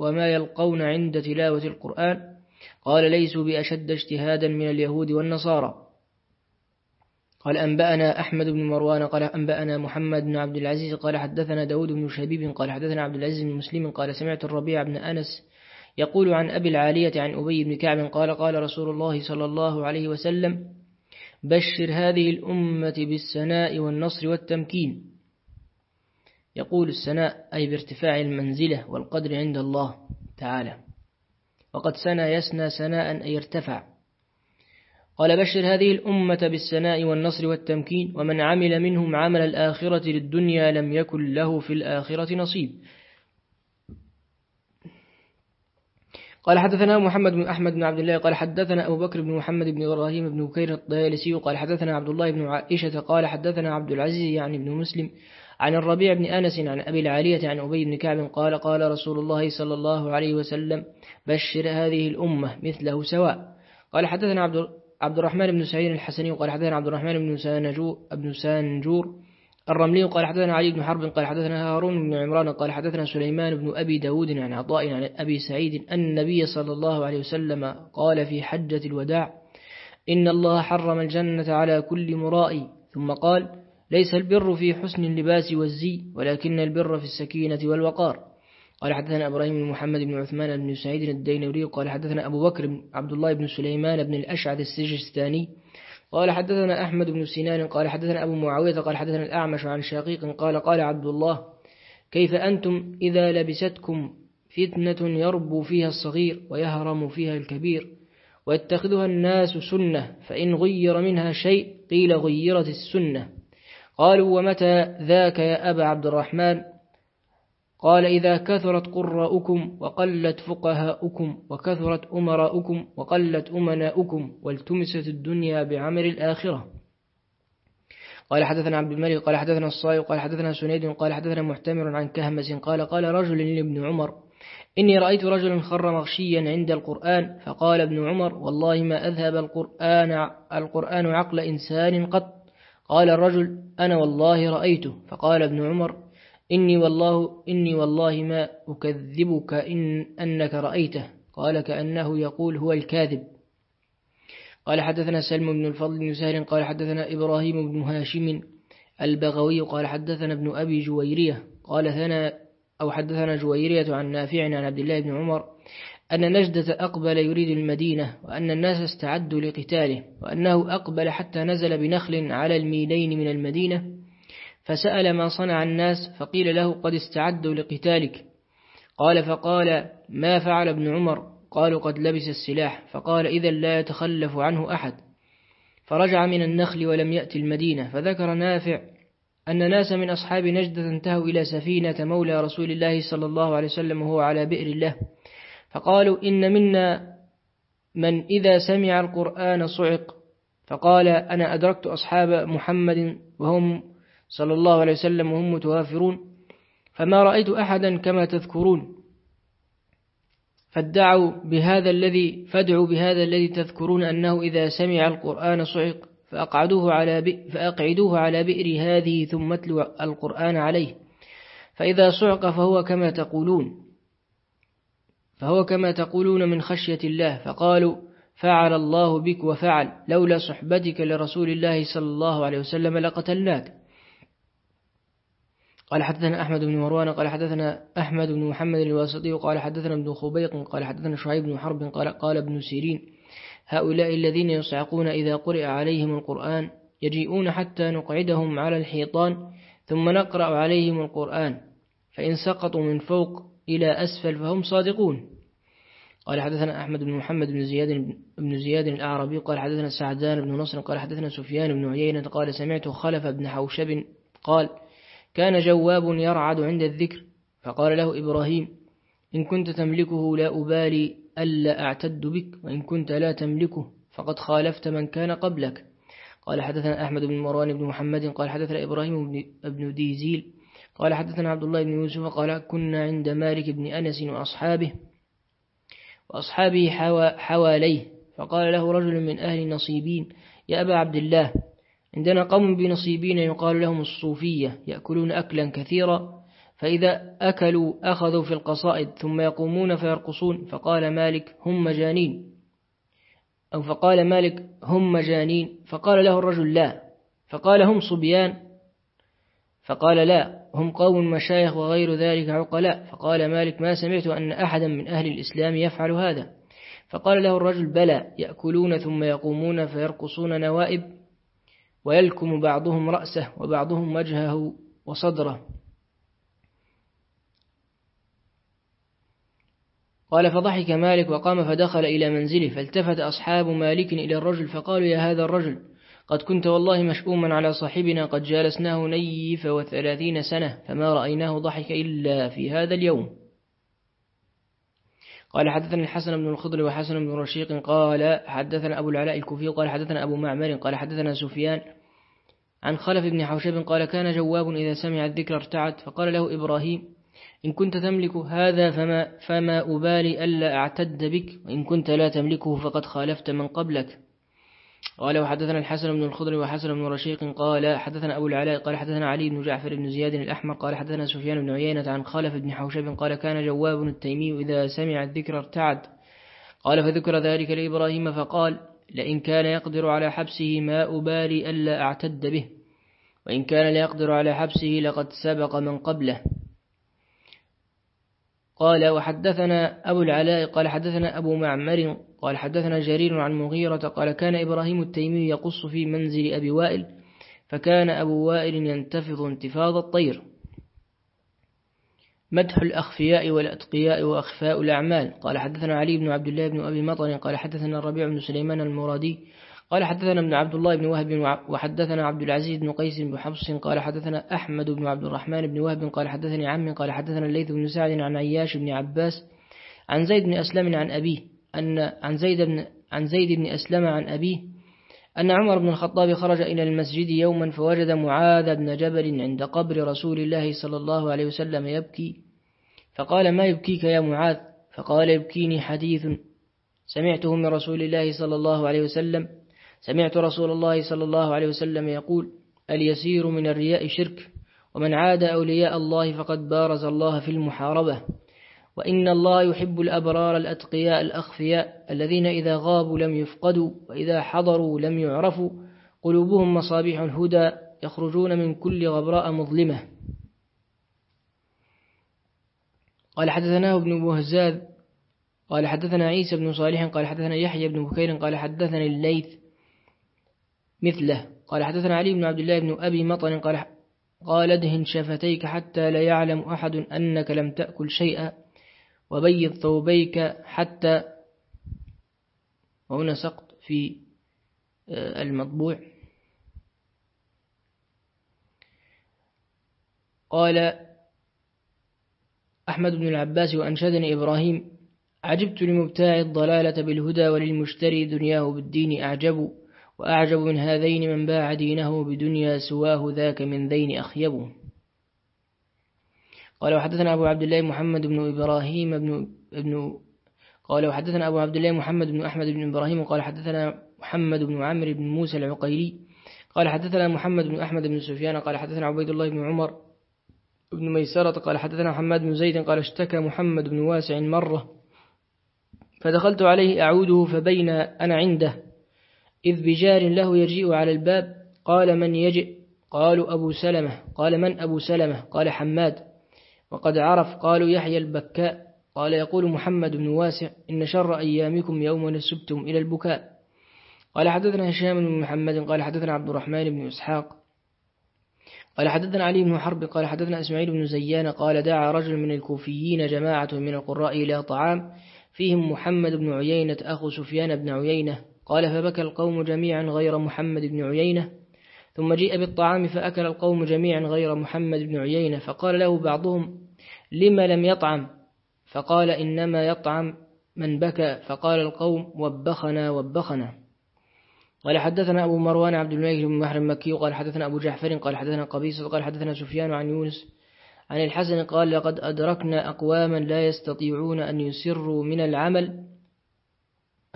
وما يلقون عند تلاوة القرآن. قال ليسوا بأشد اجتهادا من اليهود والنصارى. قال أنبأنا أحمد بن مروان قال أنبأنا محمد بن عبد العزيز قال حدثنا داود بن شبيب قال حدثنا عبد العزيز بن مسلم قال سمعت الربيع بن أنس يقول عن أبي العالية عن أبي بن كعب قال قال رسول الله صلى الله عليه وسلم بشر هذه الأمة بالسناء والنصر والتمكين. يقول السناء أي بارتفاع المنزلة والقدر عند الله تعالى. وقد سنى يسنى سناء أي ارتفع. قال بشر هذه الأمة بالسناء والنصر والتمكين ومن عمل منهم عمل الآخرة للدنيا لم يكن له في الآخرة نصيب. قال حدثنا محمد بن أحمد بن عبد الله قال حدثنا أبو بكر بن محمد بن إبراهيم بن بكير الطيالسي قال حدثنا عبد الله بن عائشة قال حدثنا عبد العزيز يعني بن مسلم عن الربيع بن أنس عن أبي العالية عن أبي بن كعب قال قال رسول الله صلى الله عليه وسلم بشر هذه الأمة مثله سواء. قال حدثنا عبد عبد الرحمن بن سعيد الحسني وقال حدثنا عبد الرحمن بن سانجور, بن سانجور الرملي قال حدثنا علي بن حرب قال حدثنا هارون بن عمران قال حدثنا سليمان بن أبي داود عن عطاء عن أبي سعيد أن النبي صلى الله عليه وسلم قال في حجة الوداع إن الله حرم الجنة على كل مرائي ثم قال ليس البر في حسن اللباس والزي ولكن البر في السكينة والوقار. قال حدثنا إبراهيم بن محمد بن عثمان بن سعيد الدينوري قال حدثنا أبو بكر عبد الله بن سليمان بن الأشعث السجستاني قال حدثنا أحمد بن سنان قال حدثنا أبو معاوية قال حدثنا الأعمش عن شقيق قال قال عبد الله كيف أنتم إذا لبستكم فتنة يربو فيها الصغير ويهرم فيها الكبير ويتخذها الناس سنة فإن غير منها شيء قيل غيرت السنة؟ قالوا ومتى ذاك يا أبا عبد الرحمن؟ قال إذا كثرت قراؤكم وقلت فقهاؤكم وكثرت أمراؤكم وقلت أمناؤكم والتمست الدنيا بعمل الآخرة. قال حدثنا عبد الملك قال حدثنا الصائغ قال حدثنا سنيد قال حدثنا محتمر عن كهمس قال قال رجل لابن عمر إني رأيت رجلا خر مغشيا عند القرآن فقال ابن عمر والله ما أذهب القرآن, القرآن عقل إنسان قط. قال الرجل أنا والله رأيته. فقال ابن عمر إني والله, إني والله ما أكذبك إن أنك رأيته. قال كأنه يقول هو الكاذب. قال حدثنا سلم بن الفضل بن سهل قال حدثنا إبراهيم بن هاشم البغوي قال حدثنا ابن أبي جويرية قال ثنا أو حدثنا جويرية عن نافع عن عبد الله بن عمر أن نجدة أقبل يريد المدينة وأن الناس استعدوا لقتاله وأنه أقبل حتى نزل بنخل على الميلين من المدينة. فسأل ما صنع الناس فقيل له قد استعدوا لقتالك. قال فقال ما فعل ابن عمر؟ قالوا قد لبس السلاح. فقال إذا لا يتخلف عنه أحد. فرجع من النخل ولم يأتي المدينة فذكر نافع أن ناس من أصحاب نجدة انتهوا إلى سفينة مولى رسول الله صلى الله عليه وسلم وهو على بئر الله. فقالوا إن منا من إذا سمع القرآن صعق. فقال أنا أدركت أصحاب محمد وهم صلى الله عليه وسلم وهم متوافرون. فما رأيت أحدا كما تذكرون. فادعوا بهذا الذي فادعوا بهذا الذي تذكرون أنه إذا سمع القرآن صعق فأقعدوه على فأقعدوه على بئر هذه ثم اتلوا القرآن عليه. فإذا صعق فهو كما تقولون. فهو كما تقولون من خشية الله. فقالوا فعل الله بك وفعل. لولا صحبتك لرسول الله صلى الله عليه وسلم لقتلناك. قال حدثنا أحمد بن مروان قال حدثنا أحمد بن محمد الواسطي قال حدثنا ابن خبيق قال حدثنا شعيب بن حرب قال قال ابن سيرين هؤلاء الذين يصعقون إذا قرئ عليهم القرآن يجيئون حتى نقعدهم على الحيطان ثم نقرأ عليهم القرآن فإن سقطوا من فوق إلى أسفل فهم صادقون. قال حدثنا أحمد بن محمد بن زياد بن زياد الأعربي قال حدثنا سعدان بن نصر قال حدثنا سفيان بن عيينة قال سمعت خلف بن حوشب قال كان جواب يرعد عند الذكر فقال له إبراهيم إن كنت تملكه لا أبالي ألا أعتد بك وإن كنت لا تملكه فقد خالفت من كان قبلك. قال حدثنا أحمد بن مروان بن محمد قال حدثنا إبراهيم بن ديزيل قال حدثنا عبد الله بن يوسف قال كنا عند مالك بن أنس وأصحابه وأصحابه حواليه فقال له رجل من أهل النصيبين يا أبا عبد الله عندنا قوم بنصيبين يقال لهم الصوفية يأكلون أكلا كثيرا فإذا أكلوا أخذوا في القصائد ثم يقومون فيرقصون فقال مالك هم مجانين أو فقال مالك هم مجانين فقال له الرجل لا فقال هم صبيان فقال لا هم قوم مشايخ وغير ذلك عقلاء فقال مالك ما سمعت أن أحدا من أهل الإسلام يفعل هذا. فقال له الرجل بلى يأكلون ثم يقومون فيرقصون نوائب ويلكم بعضهم رأسه وبعضهم وجهه وصدره. قال فضحك مالك وقام فدخل إلى منزله فالتفت أصحاب مالك إلى الرجل فقالوا يا هذا الرجل قد كنت والله مشؤوما على صاحبنا قد جالسناه نيف وثلاثين سنة فما رأيناه ضحك إلا في هذا اليوم. قال حدثنا الحسن بن الخضر وحسن بن رشيق قال حدثنا أبو العلاء الكوفي قال حدثنا أبو معمر قال حدثنا سفيان عن خلف بن حوشب قال كان جواب إذا سمع الذكر ارتعد فقال له إبراهيم إن كنت تملك هذا فما, فما أبالي ألا أعتد بك وإن كنت لا تملكه فقد خالفت من قبلك. قال وحدثنا الحسن بن الخضر وحسن بن رشيق قال حدثنا أبو العلاء قال حدثنا علي بن جعفر بن زياد الأحمر قال حدثنا سفيان بن عيينة عن خالف بن حوشب قال كان جواب التيمي إذا سمع الذكر ارتعد. قال فذكر ذلك لإبراهيم فقال لئن كان يقدر على حبسه ما أبالي ألا أعتد به. وإن كان لا يقدر على حبسه لقد سبق من قبله. قال وحدثنا أبو العلاء قال حدثنا أبو معمر قال حدثنا جرير عن مغيرة قال كان إبراهيم التيمي يقص في منزل أبي وائل فكان أبو وائل ينتفض انتفاض الطير. مدح الأخفياء والأتقياء وأخفاء الأعمال. قال حدثنا علي بن عبد الله بن أبي مطر قال حدثنا الربيع بن سليمان المرادي قال حدثنا ابن عبد الله بن وهب وحدثنا عبد العزيز بن قيس بن حفص قال حدثنا أحمد بن عبد الرحمن بن وهب قال حدثني عمي قال حدثنا الليث بن سعد عن عياش بن عباس عن زيد بن أسلم عن أبيه أن عن زيد بن عن زيد بن أسلم عن أبيه أن عمر بن الخطاب خرج إلى المسجد يوما فوجد معاذ بن جبل عند قبر رسول الله صلى الله عليه وسلم يبكي. فقال ما يبكيك يا معاذ؟ فقال يبكيني حديث. سمعته من رسول الله صلى الله عليه وسلم. سمعت رسول الله صلى الله عليه وسلم يقول اليسير من الرياء شرك ومن عاد أولياء الله فقد بارز الله في المحاربة. وإن الله يحب الأبرار الأتقياء الأخفياء الذين إذا غابوا لم يفقدوا وإذا حضروا لم يعرفوا قلوبهم مصابيح الهدى يخرجون من كل غبراء مظلمة. قال حدثناه ابن بهزاد قال حدثنا عيسى بن صالح قال حدثنا يحيى بن بكير قال حدثني الليث مثله. قال حدثنا علي بن عبد الله بن أبي مطر قال قال ادهن شفتيك حتى لا يعلم أحد أنك لم تأكل شيئا. وبيض ثوبيك حتى وهنا سقط في آه، المطبوع. قال أحمد بن العباس وأنشدني إبراهيم عجبت لمبتاع الضلالة بالهدى وللمشتري دنياه بالدين أعجب وأعجب من هذين من باع دينه بدنيا سواه ذاك من ذين أخيب قال وحدثنا أبو عبد الله محمد بن إبراهيم بن, ابن قال وحدثنا أبو عبد الله محمد بن أحمد بن إبراهيم قال حدثنا محمد بن عمرو بن موسى العقيلي قال حدثنا محمد بن أحمد بن سفيان قال حدثنا عبيد الله بن عمر بن ميسرة قال حدثنا محمد بن زيد قال اشتكى محمد بن واسع مرة فدخلت عليه أعوده فبين أنا عنده إذ بجار له يجيء على الباب قال من يجئ؟ قالوا أبو سلمة. قال من أبو سلمة؟ قال حماد. وقد عرف قالوا يحيى البكاء. قال يقول محمد بن واسع إن شر أيامكم يوم نسبتم إلى البكاء. قال حدثنا هشام بن محمد قال حدثنا عبد الرحمن بن إسحاق. قال حدثنا علي بن حرب قال حدثنا إسماعيل بن زيان قال دعا رجل من الكوفيين جماعة من القراء إلى طعام فيهم محمد بن عيينة أخو سفيان بن عيينة. قال فبكى القوم جميعا غير محمد بن عيينة. ثم جيء بالطعام فأكل القوم جميعا غير محمد بن عيينة فقال له بعضهم لما لم يطعم؟ فقال إنما يطعم من بكى. فقال القوم وبخنا وبخنا. قال حدثنا أبو مروان عبد الملك بن محرم مكي قال حدثنا أبو جعفر قال حدثنا قبيصة قال حدثنا سفيان عن يونس عن الحسن قال لقد أدركنا أقواما لا يستطيعون أن يسروا من العمل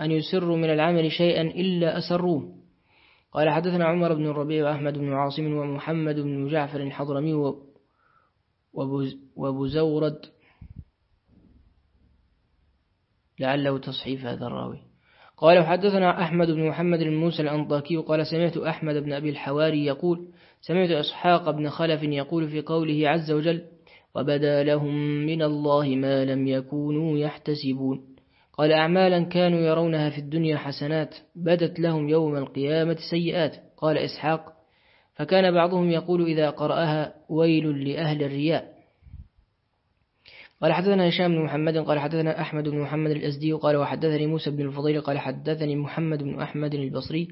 أن يسروا من العمل شيئا إلا أسروه. قال حدثنا عمر بن الربيع وأحمد بن عاصم ومحمد بن جعفر الحضرمي وأبو زورد. لعله تصحيف هذا الراوي. قال حدثنا أحمد بن محمد بن موسى الأنطاكي قال سمعت أحمد بن أبي الحواري يقول سمعت إسحاق بن خلف يقول في قوله عز وجل وبدا لهم من الله ما لم يكونوا يحتسبون. قال أعمالا كانوا يرونها في الدنيا حسنات بدت لهم يوم القيامة سيئات. قال إسحاق فكان بعضهم يقول إذا قرأها ويل لأهل الرياء. قال حدثنا هشام بن محمد قال حدثنا أحمد بن محمد الأزدي قال وحدثني موسى بن الفضيل قال حدثني محمد بن أحمد البصري.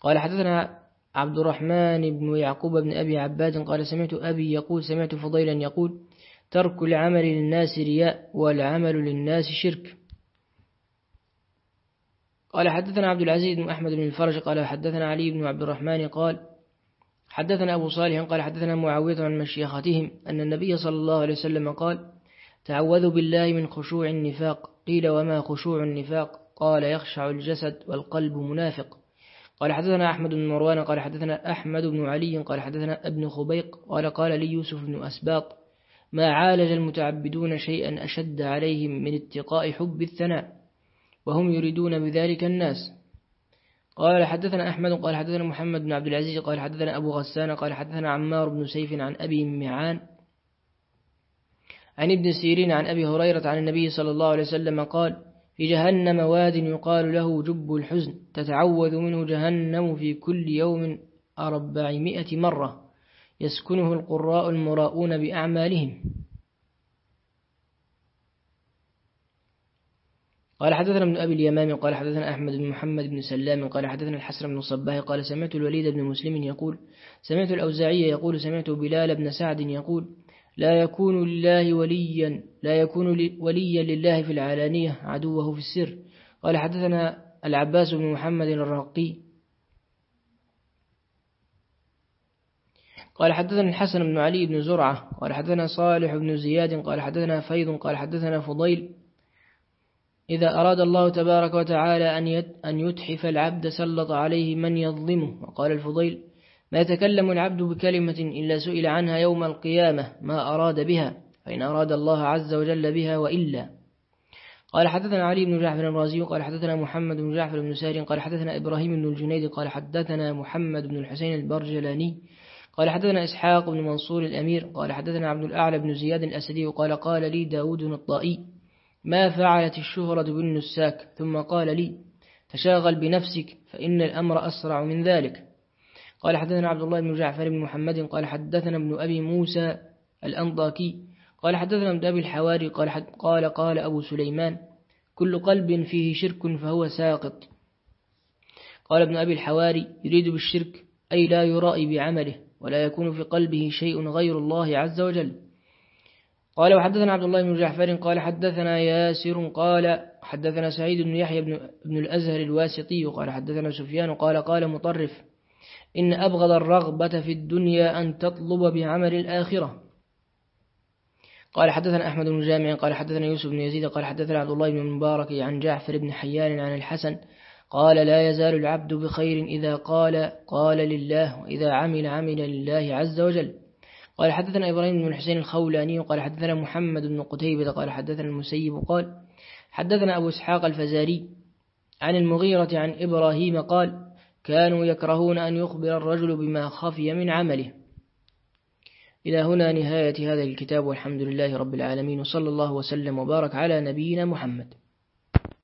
قال حدثنا عبد الرحمن بن يعقوب بن أبي عباد قال سمعت أبي يقول سمعت فضيلا يقول ترك العمل للناس رياء والعمل للناس شرك. قال حدثنا عبد العزيز بن أحمد بن الفرج قال حدثنا علي بن عبد الرحمن قال حدثنا أبو صالح قال حدثنا معاوية عن مشيختهم أن النبي صلى الله عليه وسلم قال تعوذوا بالله من خشوع النفاق. قيل وما خشوع النفاق؟ قال يخشع الجسد والقلب منافق. قال حدثنا أحمد بن مروان قال حدثنا أحمد بن علي قال حدثنا ابن خبيق قال قال لي يوسف بن أسباط ما عالج المتعبدون شيئا أشد عليهم من اتقاء حب الثناء. وهم يريدون بذلك الناس. قال حدثنا أحمد قال حدثنا محمد بن عبد العزيز قال حدثنا أبو غسان قال حدثنا عمار بن سيف عن أبي معان عن ابن سيرين عن أبي هريرة عن النبي صلى الله عليه وسلم قال في جهنم واد يقال له جب الحزن تتعوذ منه جهنم في كل يوم أربعمائة مرة يسكنه القراء المراؤون بأعمالهم. قال حدثنا ابن أبي اليمام قال حدثنا أحمد بن محمد بن سلام قال حدثنا الحسن بن صباه قال سمعت الوليد بن مسلم يقول سمعت الأوزاعي يقول سمعت بلال بن سعد يقول لا يكون لله وليا لا يكون وليا لله في العلانية عدوه في السر. قال حدثنا العباس بن محمد الرقي. قال حدثنا الحسن بن علي بن زرعة قال حدثنا صالح بن زياد قال حدثنا فيض قال حدثنا فضيل إذا أراد الله تبارك وتعالى أن يتحف العبد سلط عليه من يظلمه. وقال الفضيل ما يتكلم العبد بكلمة إلا سئل عنها يوم القيامة ما أراد بها فإن أراد الله عز وجل بها وإلا. قال حدثنا علي بن جعفر الرازي قال حدثنا محمد بن جعفر بن سار قال حدثنا إبراهيم بن الجنيد قال حدثنا محمد بن الحسين البرجلاني قال حدثنا إسحاق بن منصور الأمير قال حدثنا عبد الأعلى بن زياد الأسدي قال قال لي داود الطائي ما فعلت الشهرة بالنساك؟ ثم قال لي تشاغل بنفسك فإن الأمر أسرع من ذلك. قال حدثنا عبد الله بن جعفر بن محمد قال حدثنا ابن أبي موسى الأنطاكي قال حدثنا ابن أبي الحواري قال, قال قال أبو سليمان كل قلب فيه شرك فهو ساقط. قال ابن أبي الحواري يريد بالشرك أي لا يرائي بعمله ولا يكون في قلبه شيء غير الله عز وجل. قال وحدثنا عبد الله بن جعفر قال حدثنا ياسر قال حدثنا سعيد بن يحيى بن, بن الأزهر الواسطي قال حدثنا سفيان قال قال مطرف إن أبغض الرغبة في الدنيا أن تطلب بعمل الآخرة. قال حدثنا أحمد بن جامع قال حدثنا يوسف بن يزيد قال حدثنا عبد الله بن المبارك عن جعفر بن حيان عن الحسن قال لا يزال العبد بخير إذا قال قال لله وإذا عمل عمل لله عز وجل. قال حدثنا إبراهيم بن الحسين الخولاني قال حدثنا محمد بن قتيبة قال حدثنا المسيب قال حدثنا أبو إسحاق الفزاري عن المغيرة عن إبراهيم قال كانوا يكرهون أن يخبر الرجل بما خفي من عمله. إلى هنا نهاية هذا الكتاب والحمد لله رب العالمين وصلى الله وسلم وبارك على نبينا محمد.